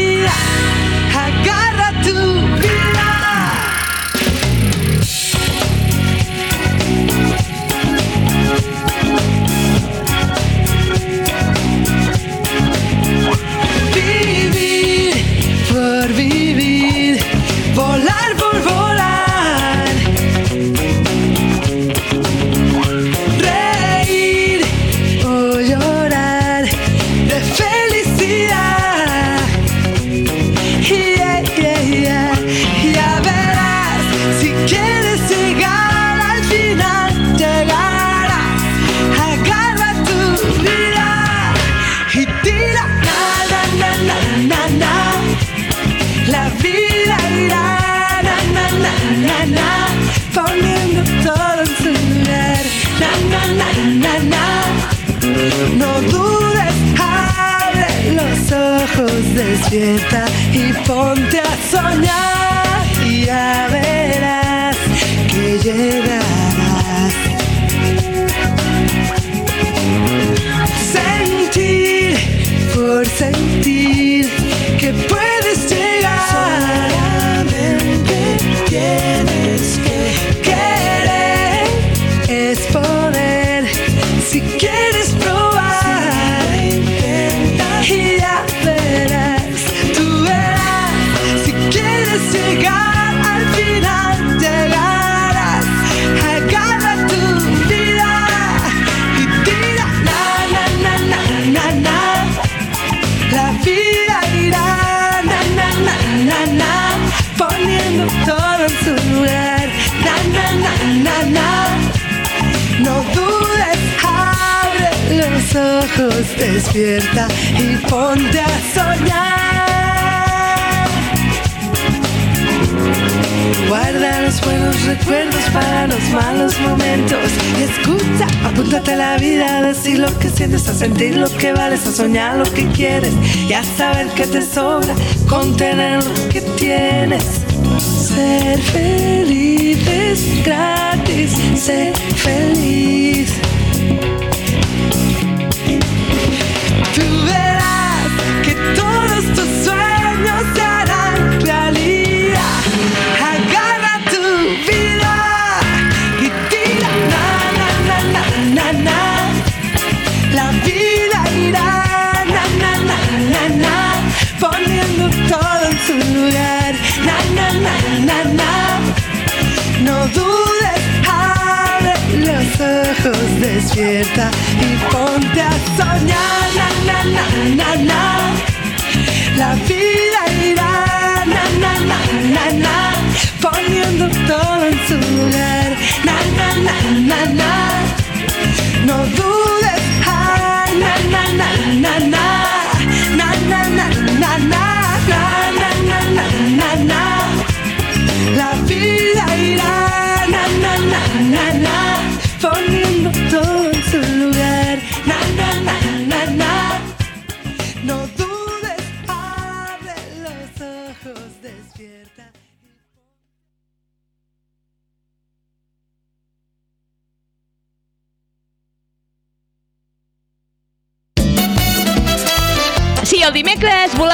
Speaker 7: No dudes, abre los ojos, despierta y ponte a soñar. Y ya verás que llegarás. Sentir por sentir que puedes despierta y ponte a soñar. Guarda los buenos recuerdos para los malos momentos. Y escucha, apúntate a la vida, a decir lo que sientes, a sentir lo que vales, a soñar lo que quieres y a saber que te sobra con tener lo que tienes. Ser feliz gratis, ser feliz. despierta y ponte a soñar. Na, na, na, La vida irá na na na na na poniendo todo en su lugar. No dudes. na na na na na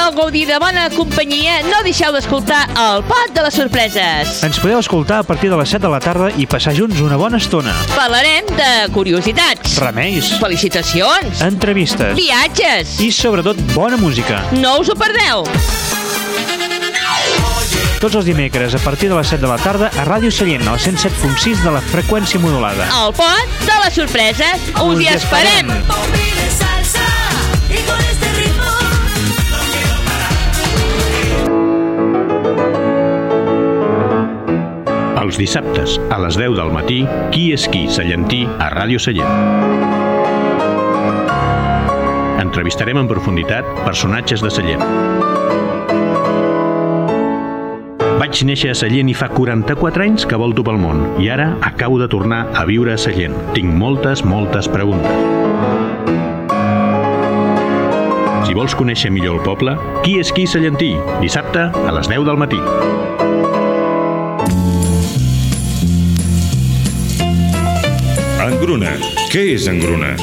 Speaker 8: voleu gaudir de bona companyia, no deixeu d'escoltar el pot de les sorpreses.
Speaker 1: Ens podeu escoltar a partir de les 7 de la tarda i passar junts una bona estona.
Speaker 8: Parlarem de curiositats,
Speaker 1: Remeis,
Speaker 8: felicitacions,
Speaker 1: entrevistes
Speaker 8: viatges.
Speaker 1: i, sobretot, bona música.
Speaker 8: No us ho perdeu.
Speaker 1: Tots els dimecres a partir de les 7 de la tarda a Ràdio Sallent, al 107.6 de la freqüència modulada.
Speaker 8: El pot de les sorpreses. Us,
Speaker 1: Us
Speaker 8: hi esperem.
Speaker 1: esperem.
Speaker 9: Els dissabtes, a les 10 del matí, Qui és qui, Sallentí, a Ràdio Sallent. Entrevistarem en profunditat personatges de Sallent. Vaig néixer a Sallent i fa 44 anys que volto pel món i ara acabo de tornar a viure a Sallent. Tinc moltes, moltes preguntes. Si vols conèixer millor el poble, Qui és qui, Sallentí? Dissabte a les 10 del matí.
Speaker 10: Engruna. Què és Engruna?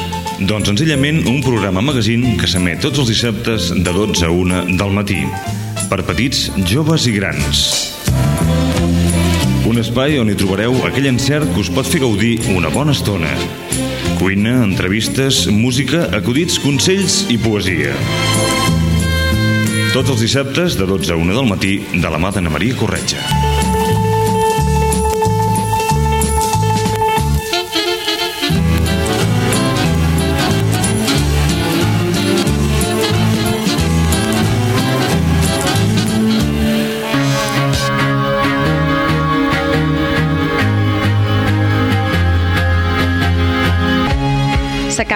Speaker 10: Doncs senzillament un programa magazín que s'emet tots els dissabtes de 12 a 1 del matí. Per petits, joves i grans. Un espai on hi trobareu aquell encert que us pot fer gaudir una bona estona. Cuina, entrevistes, música, acudits, consells i poesia. Tots els dissabtes de 12 a 1 del matí de la mà d'Anna Maria Corretja.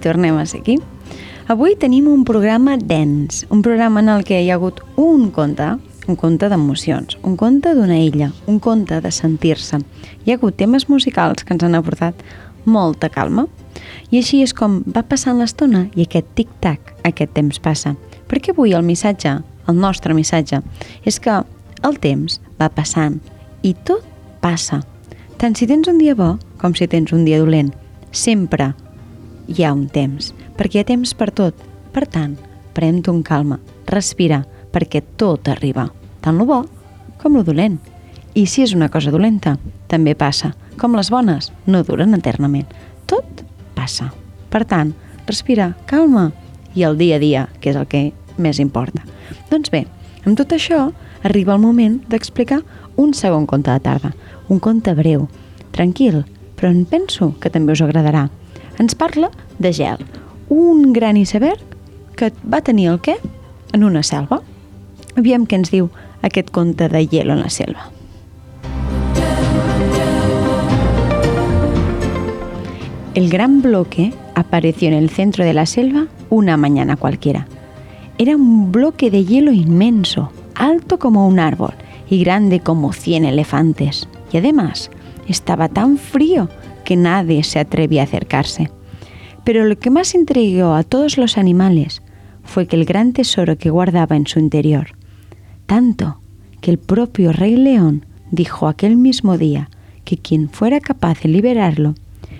Speaker 3: Tornem a ser aquí. Avui tenim un programa dens, un programa en el que hi ha hagut un conte, un conte d'emocions, un conte d'una illa, un conte de sentir-se. Hi ha hagut temes musicals que ens han aportat molta calma. I així és com va passant l'estona i aquest tic-tac, aquest temps passa. Perquè avui el missatge, el nostre missatge, és que el temps va passant i tot passa. Tant si tens un dia bo com si tens un dia dolent. Sempre hi ha un temps, perquè hi ha temps per tot. Per tant, pren-t'ho amb calma, respira, perquè tot arriba, tant lo bo com lo dolent. I si és una cosa dolenta, també passa. Com les bones, no duren eternament. Tot passa. Per tant, respira, calma, i el dia a dia, que és el que més importa. Doncs bé, amb tot això, arriba el moment d'explicar un segon conte de tarda. Un conte breu, tranquil, però en penso que també us agradarà. Ens parla de gel, un gran iceberg que va tenir el què en una selva. Aviam què ens diu aquest conte de hielo en la selva. El gran bloque apareció en el centro de la selva una mañana cualquiera. Era un bloque de hielo inmenso, alto como un árbol y grande como 100 elefantes. Y además estaba tan frío que nadie se atrevía a acercarse. Pero lo que más intrigó a todos los animales fue que el gran tesoro que guardaba en su interior, tanto que el propio rey león dijo aquel mismo día que quien fuera capaz de liberarlo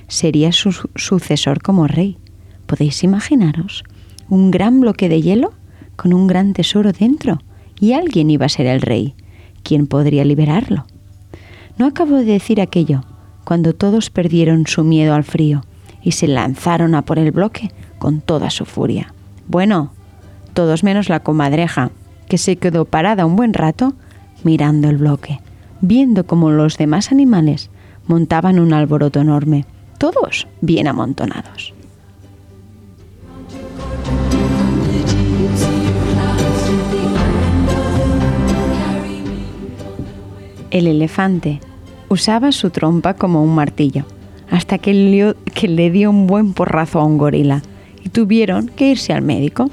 Speaker 3: sería su su- sucesor como rey. ¿Podéis imaginaros? Un gran bloque de hielo con un gran tesoro dentro y alguien iba a ser el rey. ¿Quién podría liberarlo? No acabo de decir aquello cuando todos perdieron su miedo al frío y se lanzaron a por el bloque con toda su furia. Bueno, todos menos la comadreja, que se quedó parada un buen rato mirando el bloque, viendo cómo los demás animales montaban un alboroto enorme, todos bien amontonados. El elefante usaba su trompa como un martillo, hasta que, que le dio un buen porrazo a un gorila y tuvieron que irse al médico.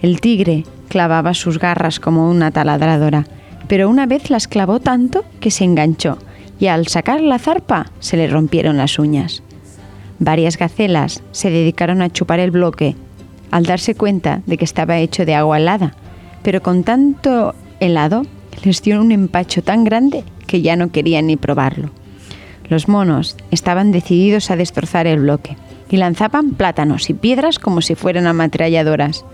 Speaker 3: El tigre clavaba sus garras como una taladradora, pero una vez las clavó tanto que se enganchó y al sacar la zarpa se le rompieron las uñas. Varias gacelas se dedicaron a chupar el bloque al darse cuenta de que estaba hecho de agua helada, pero con tanto helado les un empacho tan grande que ya no querían ni probarlo. Los monos estaban decididos a destrozar el bloque y lanzaban plátanos y piedras como si fueran ametralladoras,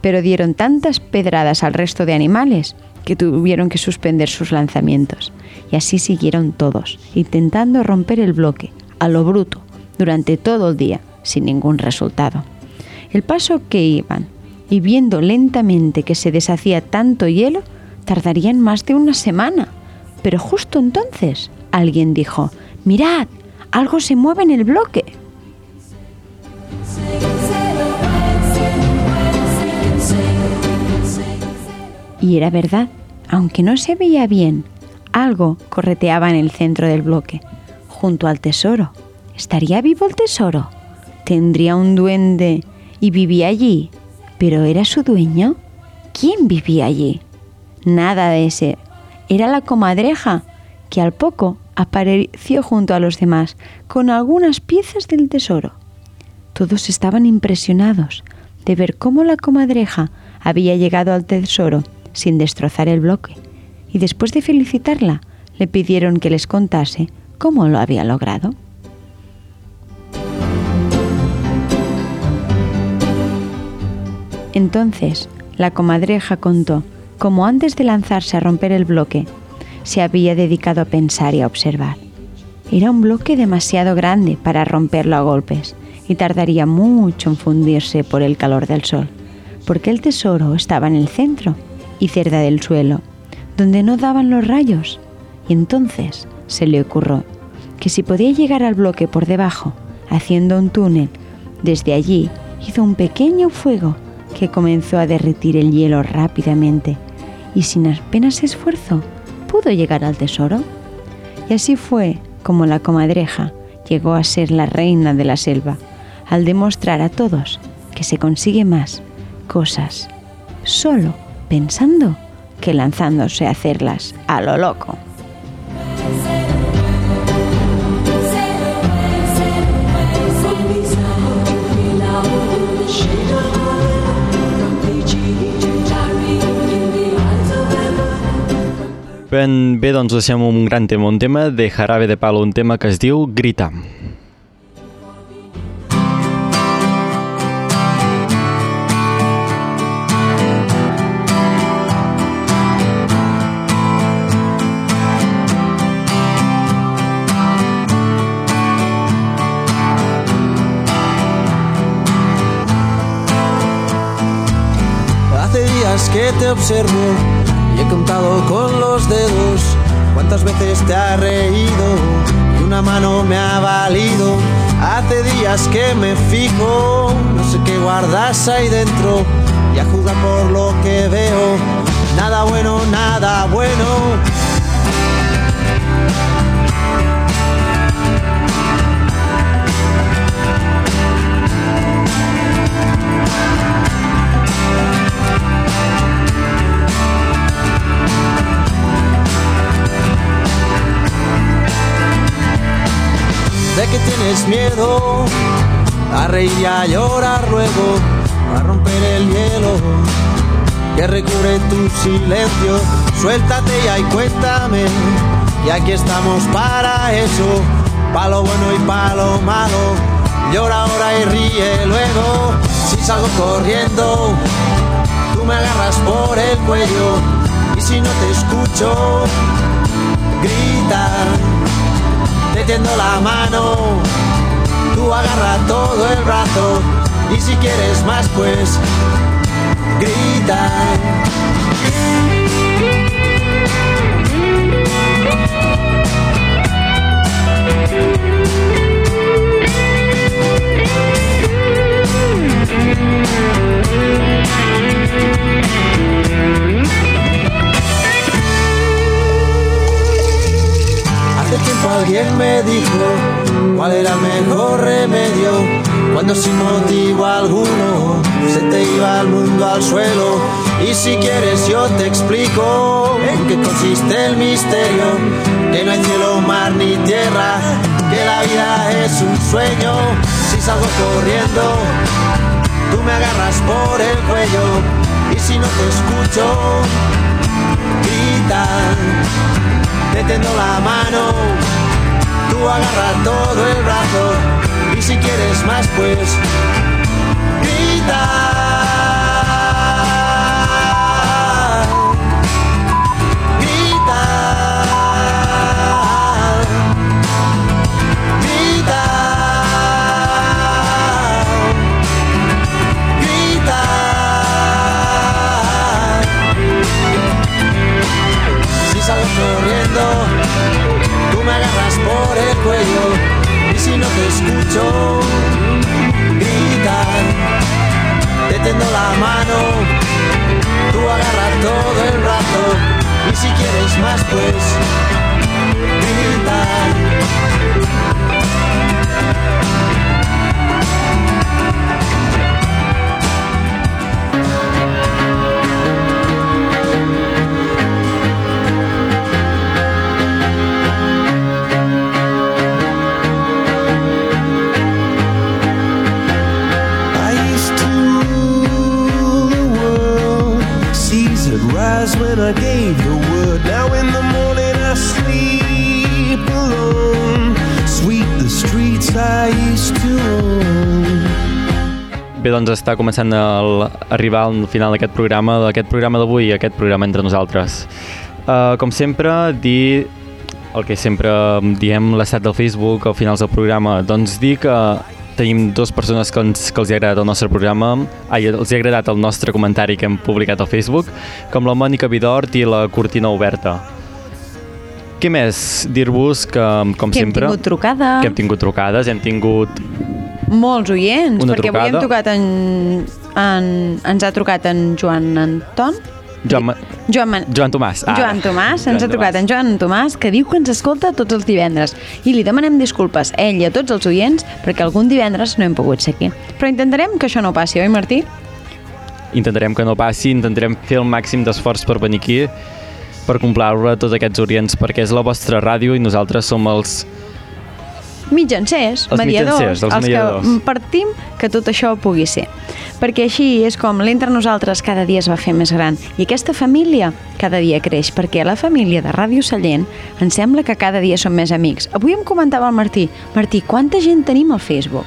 Speaker 3: pero dieron tantas pedradas al resto de animales que tuvieron que suspender sus lanzamientos. Y así siguieron todos, intentando romper el bloque, a lo bruto, durante todo el día, sin ningún resultado. El paso que iban, y viendo lentamente que se deshacía tanto hielo, tardarían más de una semana. Pero justo entonces alguien dijo, mirad, algo se mueve en el bloque. Y era verdad, aunque no se veía bien, algo correteaba en el centro del bloque, junto al tesoro. ¿Estaría vivo el tesoro? ¿Tendría un duende y vivía allí? ¿Pero era su dueño? ¿Quién vivía allí? Nada de ese. Era la comadreja, que al poco apareció junto a los demás con algunas piezas del tesoro. Todos estaban impresionados de ver cómo la comadreja había llegado al tesoro sin destrozar el bloque, y después de felicitarla, le pidieron que les contase cómo lo había logrado. Entonces, la comadreja contó cómo antes de lanzarse a romper el bloque, se había dedicado a pensar y a observar. Era un bloque demasiado grande para romperlo a golpes y tardaría mucho en fundirse por el calor del sol, porque el tesoro estaba en el centro y cerca del suelo, donde no daban los rayos. Y entonces se le ocurrió que si podía llegar al bloque por debajo, haciendo un túnel, desde allí hizo un pequeño fuego que comenzó a derretir el hielo rápidamente y sin apenas esfuerzo pudo llegar al tesoro. Y así fue como la comadreja llegó a ser la reina de la selva, al demostrar a todos que se consigue más cosas solo pensando que lanzándose a hacerlas a lo loco.
Speaker 2: Ben, bé, doncs deixem un gran tema, un tema de Jarabe de Palo, un tema que es diu Grita.
Speaker 11: Hace días que te observo y he contado con los dedos cuántas veces te has reído y una mano me ha valido. Hace días que me fijo, no sé qué guardas ahí dentro y a juzgar por lo que veo, nada bueno, nada bueno. ¿De qué tienes miedo? A reír y a llorar luego, a romper el hielo que recubre tu silencio. Suéltate ya y cuéntame, y aquí estamos para eso, pa' lo bueno y pa' lo malo. Llora ahora y ríe luego, si salgo corriendo, tú me agarras por el cuello, y si no te escucho, grita, te tiendo la mano, tú agarra todo el brazo, y si quieres más pues grita. Alguien me dijo cuál era mejor remedio cuando sin motivo alguno se te iba el mundo al suelo. Y si quieres yo te explico en qué consiste el misterio, que no hay cielo, mar ni tierra, que la vida es un sueño. Si salgo corriendo, tú me agarras por el cuello y si no te escucho, grita, te tendo la mano, tú agarra todo el brazo y si quieres más pues. Grita. Por el cuello y si no te escucho, grita, te tendo la mano, tú agarras todo el brazo y si quieres más pues,
Speaker 12: I gave the word. Now in the morning I sleep alone. Sweep the streets I used to own.
Speaker 2: Bé, doncs està començant a arribar al final d'aquest programa, d'aquest programa d'avui, aquest programa entre nosaltres. Uh, com sempre, dir el que sempre diem l'estat del Facebook al finals del programa, doncs dir que tenim dues persones que, ens, que els ha agradat el nostre programa, ai, els ha agradat el nostre comentari que hem publicat al Facebook, com la Mònica Vidort i la Cortina Oberta. Què més? Dir-vos que, com
Speaker 3: Que hem
Speaker 2: sempre...
Speaker 3: tingut trucada.
Speaker 2: Que hem tingut trucades, hem tingut
Speaker 3: Molts oients,
Speaker 2: Una
Speaker 3: perquè avui hem
Speaker 2: trucada.
Speaker 3: trucat en, en... Ens ha trucat en Joan Anton,
Speaker 2: Joan, Ma-
Speaker 3: Joan, Man...
Speaker 2: Joan Tomàs. ara.
Speaker 3: Joan Tomàs,
Speaker 2: Joan
Speaker 3: ens ha trucat en Joan Tomàs, que diu que ens escolta tots els divendres. I li demanem disculpes a ell i a tots els oients perquè algun divendres no hem pogut ser aquí. Però intentarem que això no passi, oi Martí?
Speaker 2: Intentarem que no passi, intentarem fer el màxim d'esforç per venir aquí, per complaure tots aquests orients, perquè és la vostra ràdio i nosaltres som els...
Speaker 3: mitjancers,
Speaker 2: Els
Speaker 3: mediadors,
Speaker 2: mitjancers, els mediadors.
Speaker 3: que partim que tot això pugui ser. Perquè així és com l'entre nosaltres cada dia es va fer més gran i aquesta família cada dia creix, perquè la família de Ràdio Sallent ens sembla que cada dia som més amics. Avui em comentava el Martí, Martí, quanta gent tenim al Facebook?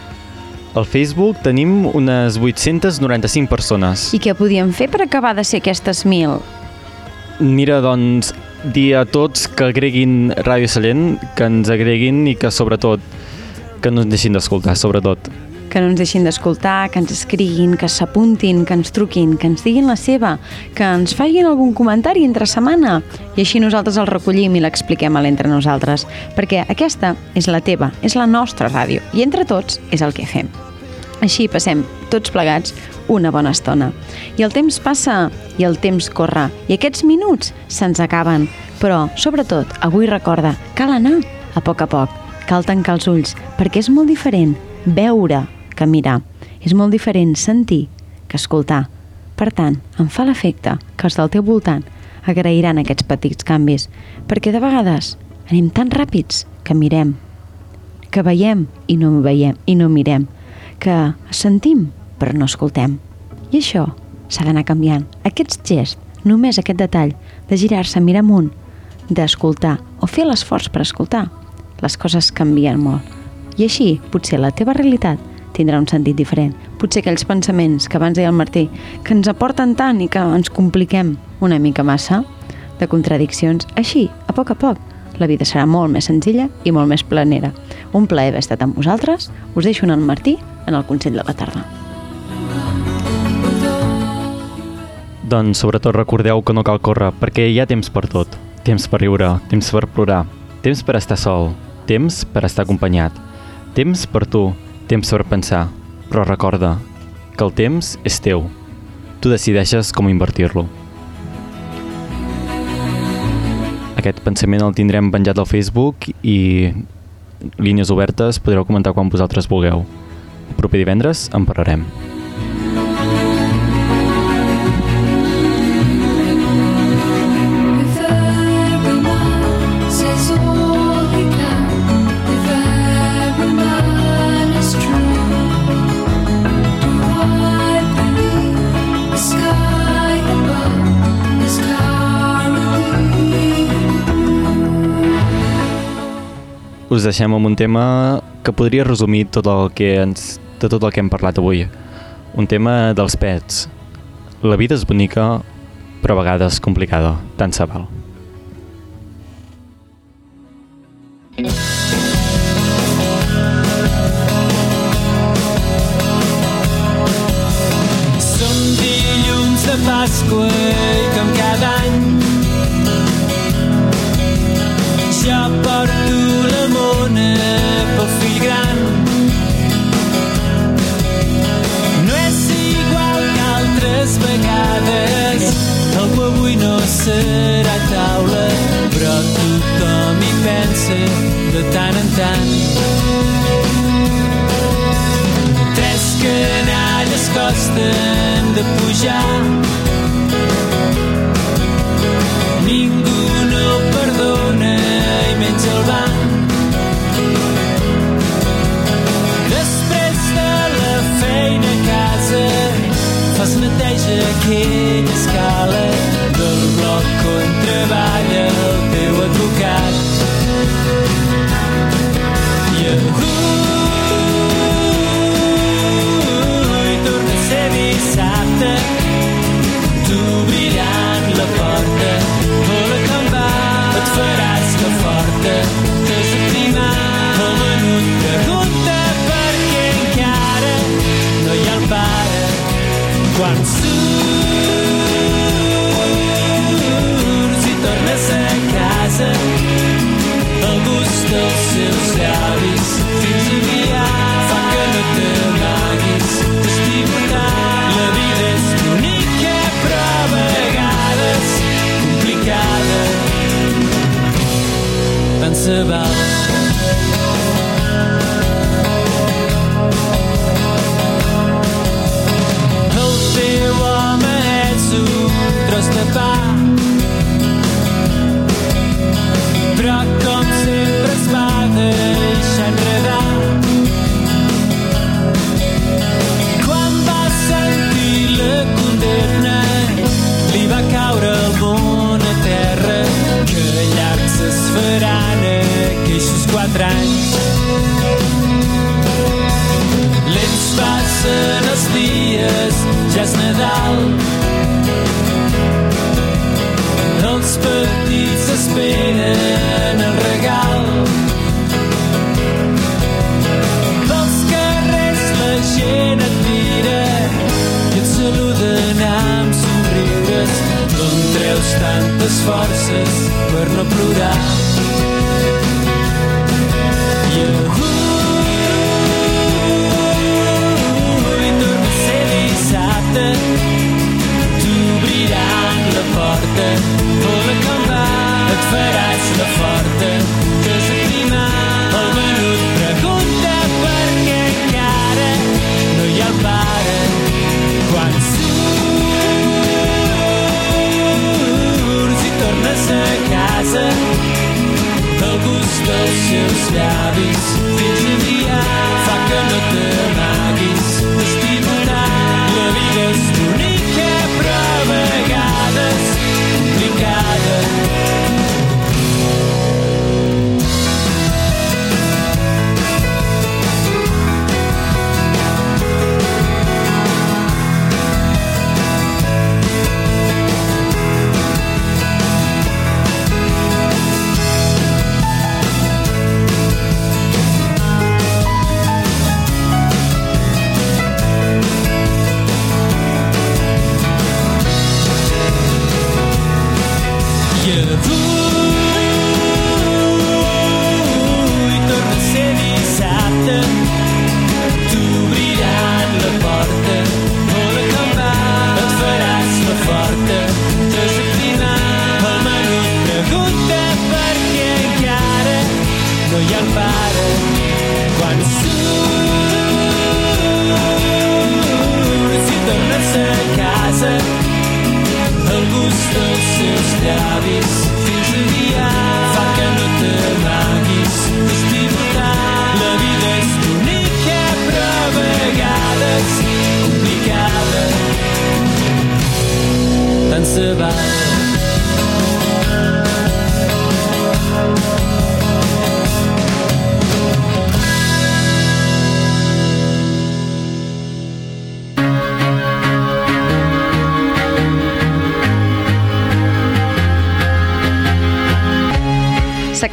Speaker 2: Al Facebook tenim unes 895 persones.
Speaker 3: I què podíem fer per acabar de ser aquestes mil?
Speaker 2: Mira, doncs, dir a tots que agreguin Ràdio Sallent, que ens agreguin i que, sobretot, que no ens deixin d'escoltar, sobretot.
Speaker 3: que no ens deixin d'escoltar, que ens escriguin, que s'apuntin, que ens truquin, que ens diguin la seva, que ens facin algun comentari entre setmana i així nosaltres el recollim i l'expliquem a l'entre nosaltres, perquè aquesta és la teva, és la nostra ràdio i entre tots és el que fem. Així passem tots plegats una bona estona. I el temps passa i el temps corre i aquests minuts se'ns acaben, però sobretot avui recorda, cal anar a poc a poc, cal tancar els ulls perquè és molt diferent veure que mirar. És molt diferent sentir que escoltar. Per tant, em fa l'efecte que els del teu voltant agrairan aquests petits canvis, perquè de vegades anem tan ràpids que mirem que veiem i no veiem i no mirem, que sentim però no escoltem. I això s'ha d'anar canviant. Aquests gests, només aquest detall de girar-se, mirar amunt, d'escoltar o fer l'esforç per escoltar, les coses canvien molt. I així, potser la teva realitat tindrà un sentit diferent. Potser aquells pensaments que abans deia el Martí, que ens aporten tant i que ens compliquem una mica massa, de contradiccions, així, a poc a poc, la vida serà molt més senzilla i molt més planera. Un plaer haver estat amb vosaltres. Us deixo en el Martí en el Consell de la Tarda.
Speaker 2: Doncs sobretot recordeu que no cal córrer, perquè hi ha temps per tot. Temps per riure, temps per plorar, temps per estar sol, temps per estar acompanyat, temps per tu, temps per pensar. Però recorda que el temps és teu. Tu decideixes com invertir-lo. Aquest pensament el tindrem penjat al Facebook i línies obertes podreu comentar quan vosaltres vulgueu. El proper divendres en parlarem. Us deixem amb un tema que podria resumir tot el que ens, de tot el que hem parlat avui. Un tema dels pets. La vida és bonica, però a vegades complicada. Tant se val.
Speaker 6: Som dilluns de Pasqua i com cada any costen de pujar. Ningú no perdona i menys el banc. Després de la feina a casa fas neteja aquella escala quan surts i tornes a casa el gust dels seus llavis. Fins aviat fa que no t'amaguis t'estimo tant. La vida és bonica però a vegades complicada. Tant se val quatre anys. Lents passen els dies, ja és Nadal. Els petits esperen el regal.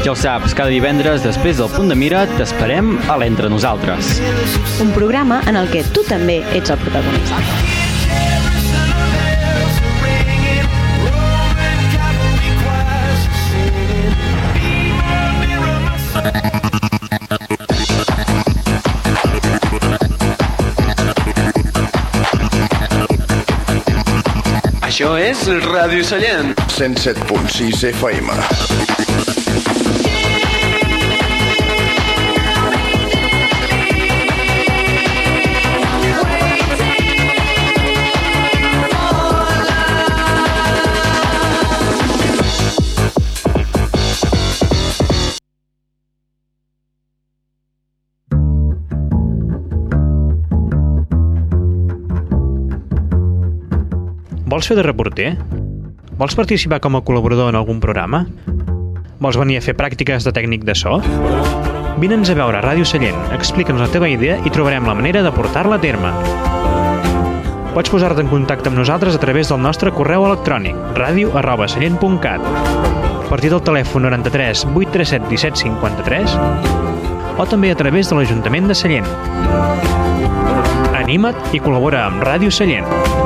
Speaker 2: Ja ho saps, cada divendres, després del punt de mira, t'esperem a l'Entre Nosaltres.
Speaker 3: Un programa en el que tu també ets el protagonista.
Speaker 13: Això és Ràdio Sallent. 107.6 FM.
Speaker 1: Vols fer de reporter? Vols participar com a col·laborador en algun programa? Vols venir a fer pràctiques de tècnic de so? Vine'ns a veure a Ràdio Sallent, explica'ns la teva idea i trobarem la manera de portar-la a terme. Pots posar-te en contacte amb nosaltres a través del nostre correu electrònic ràdio arroba sallent.cat a partir del telèfon 93 837 17 53 o també a través de l'Ajuntament de Sallent. Anima't i col·labora amb Ràdio Sallent.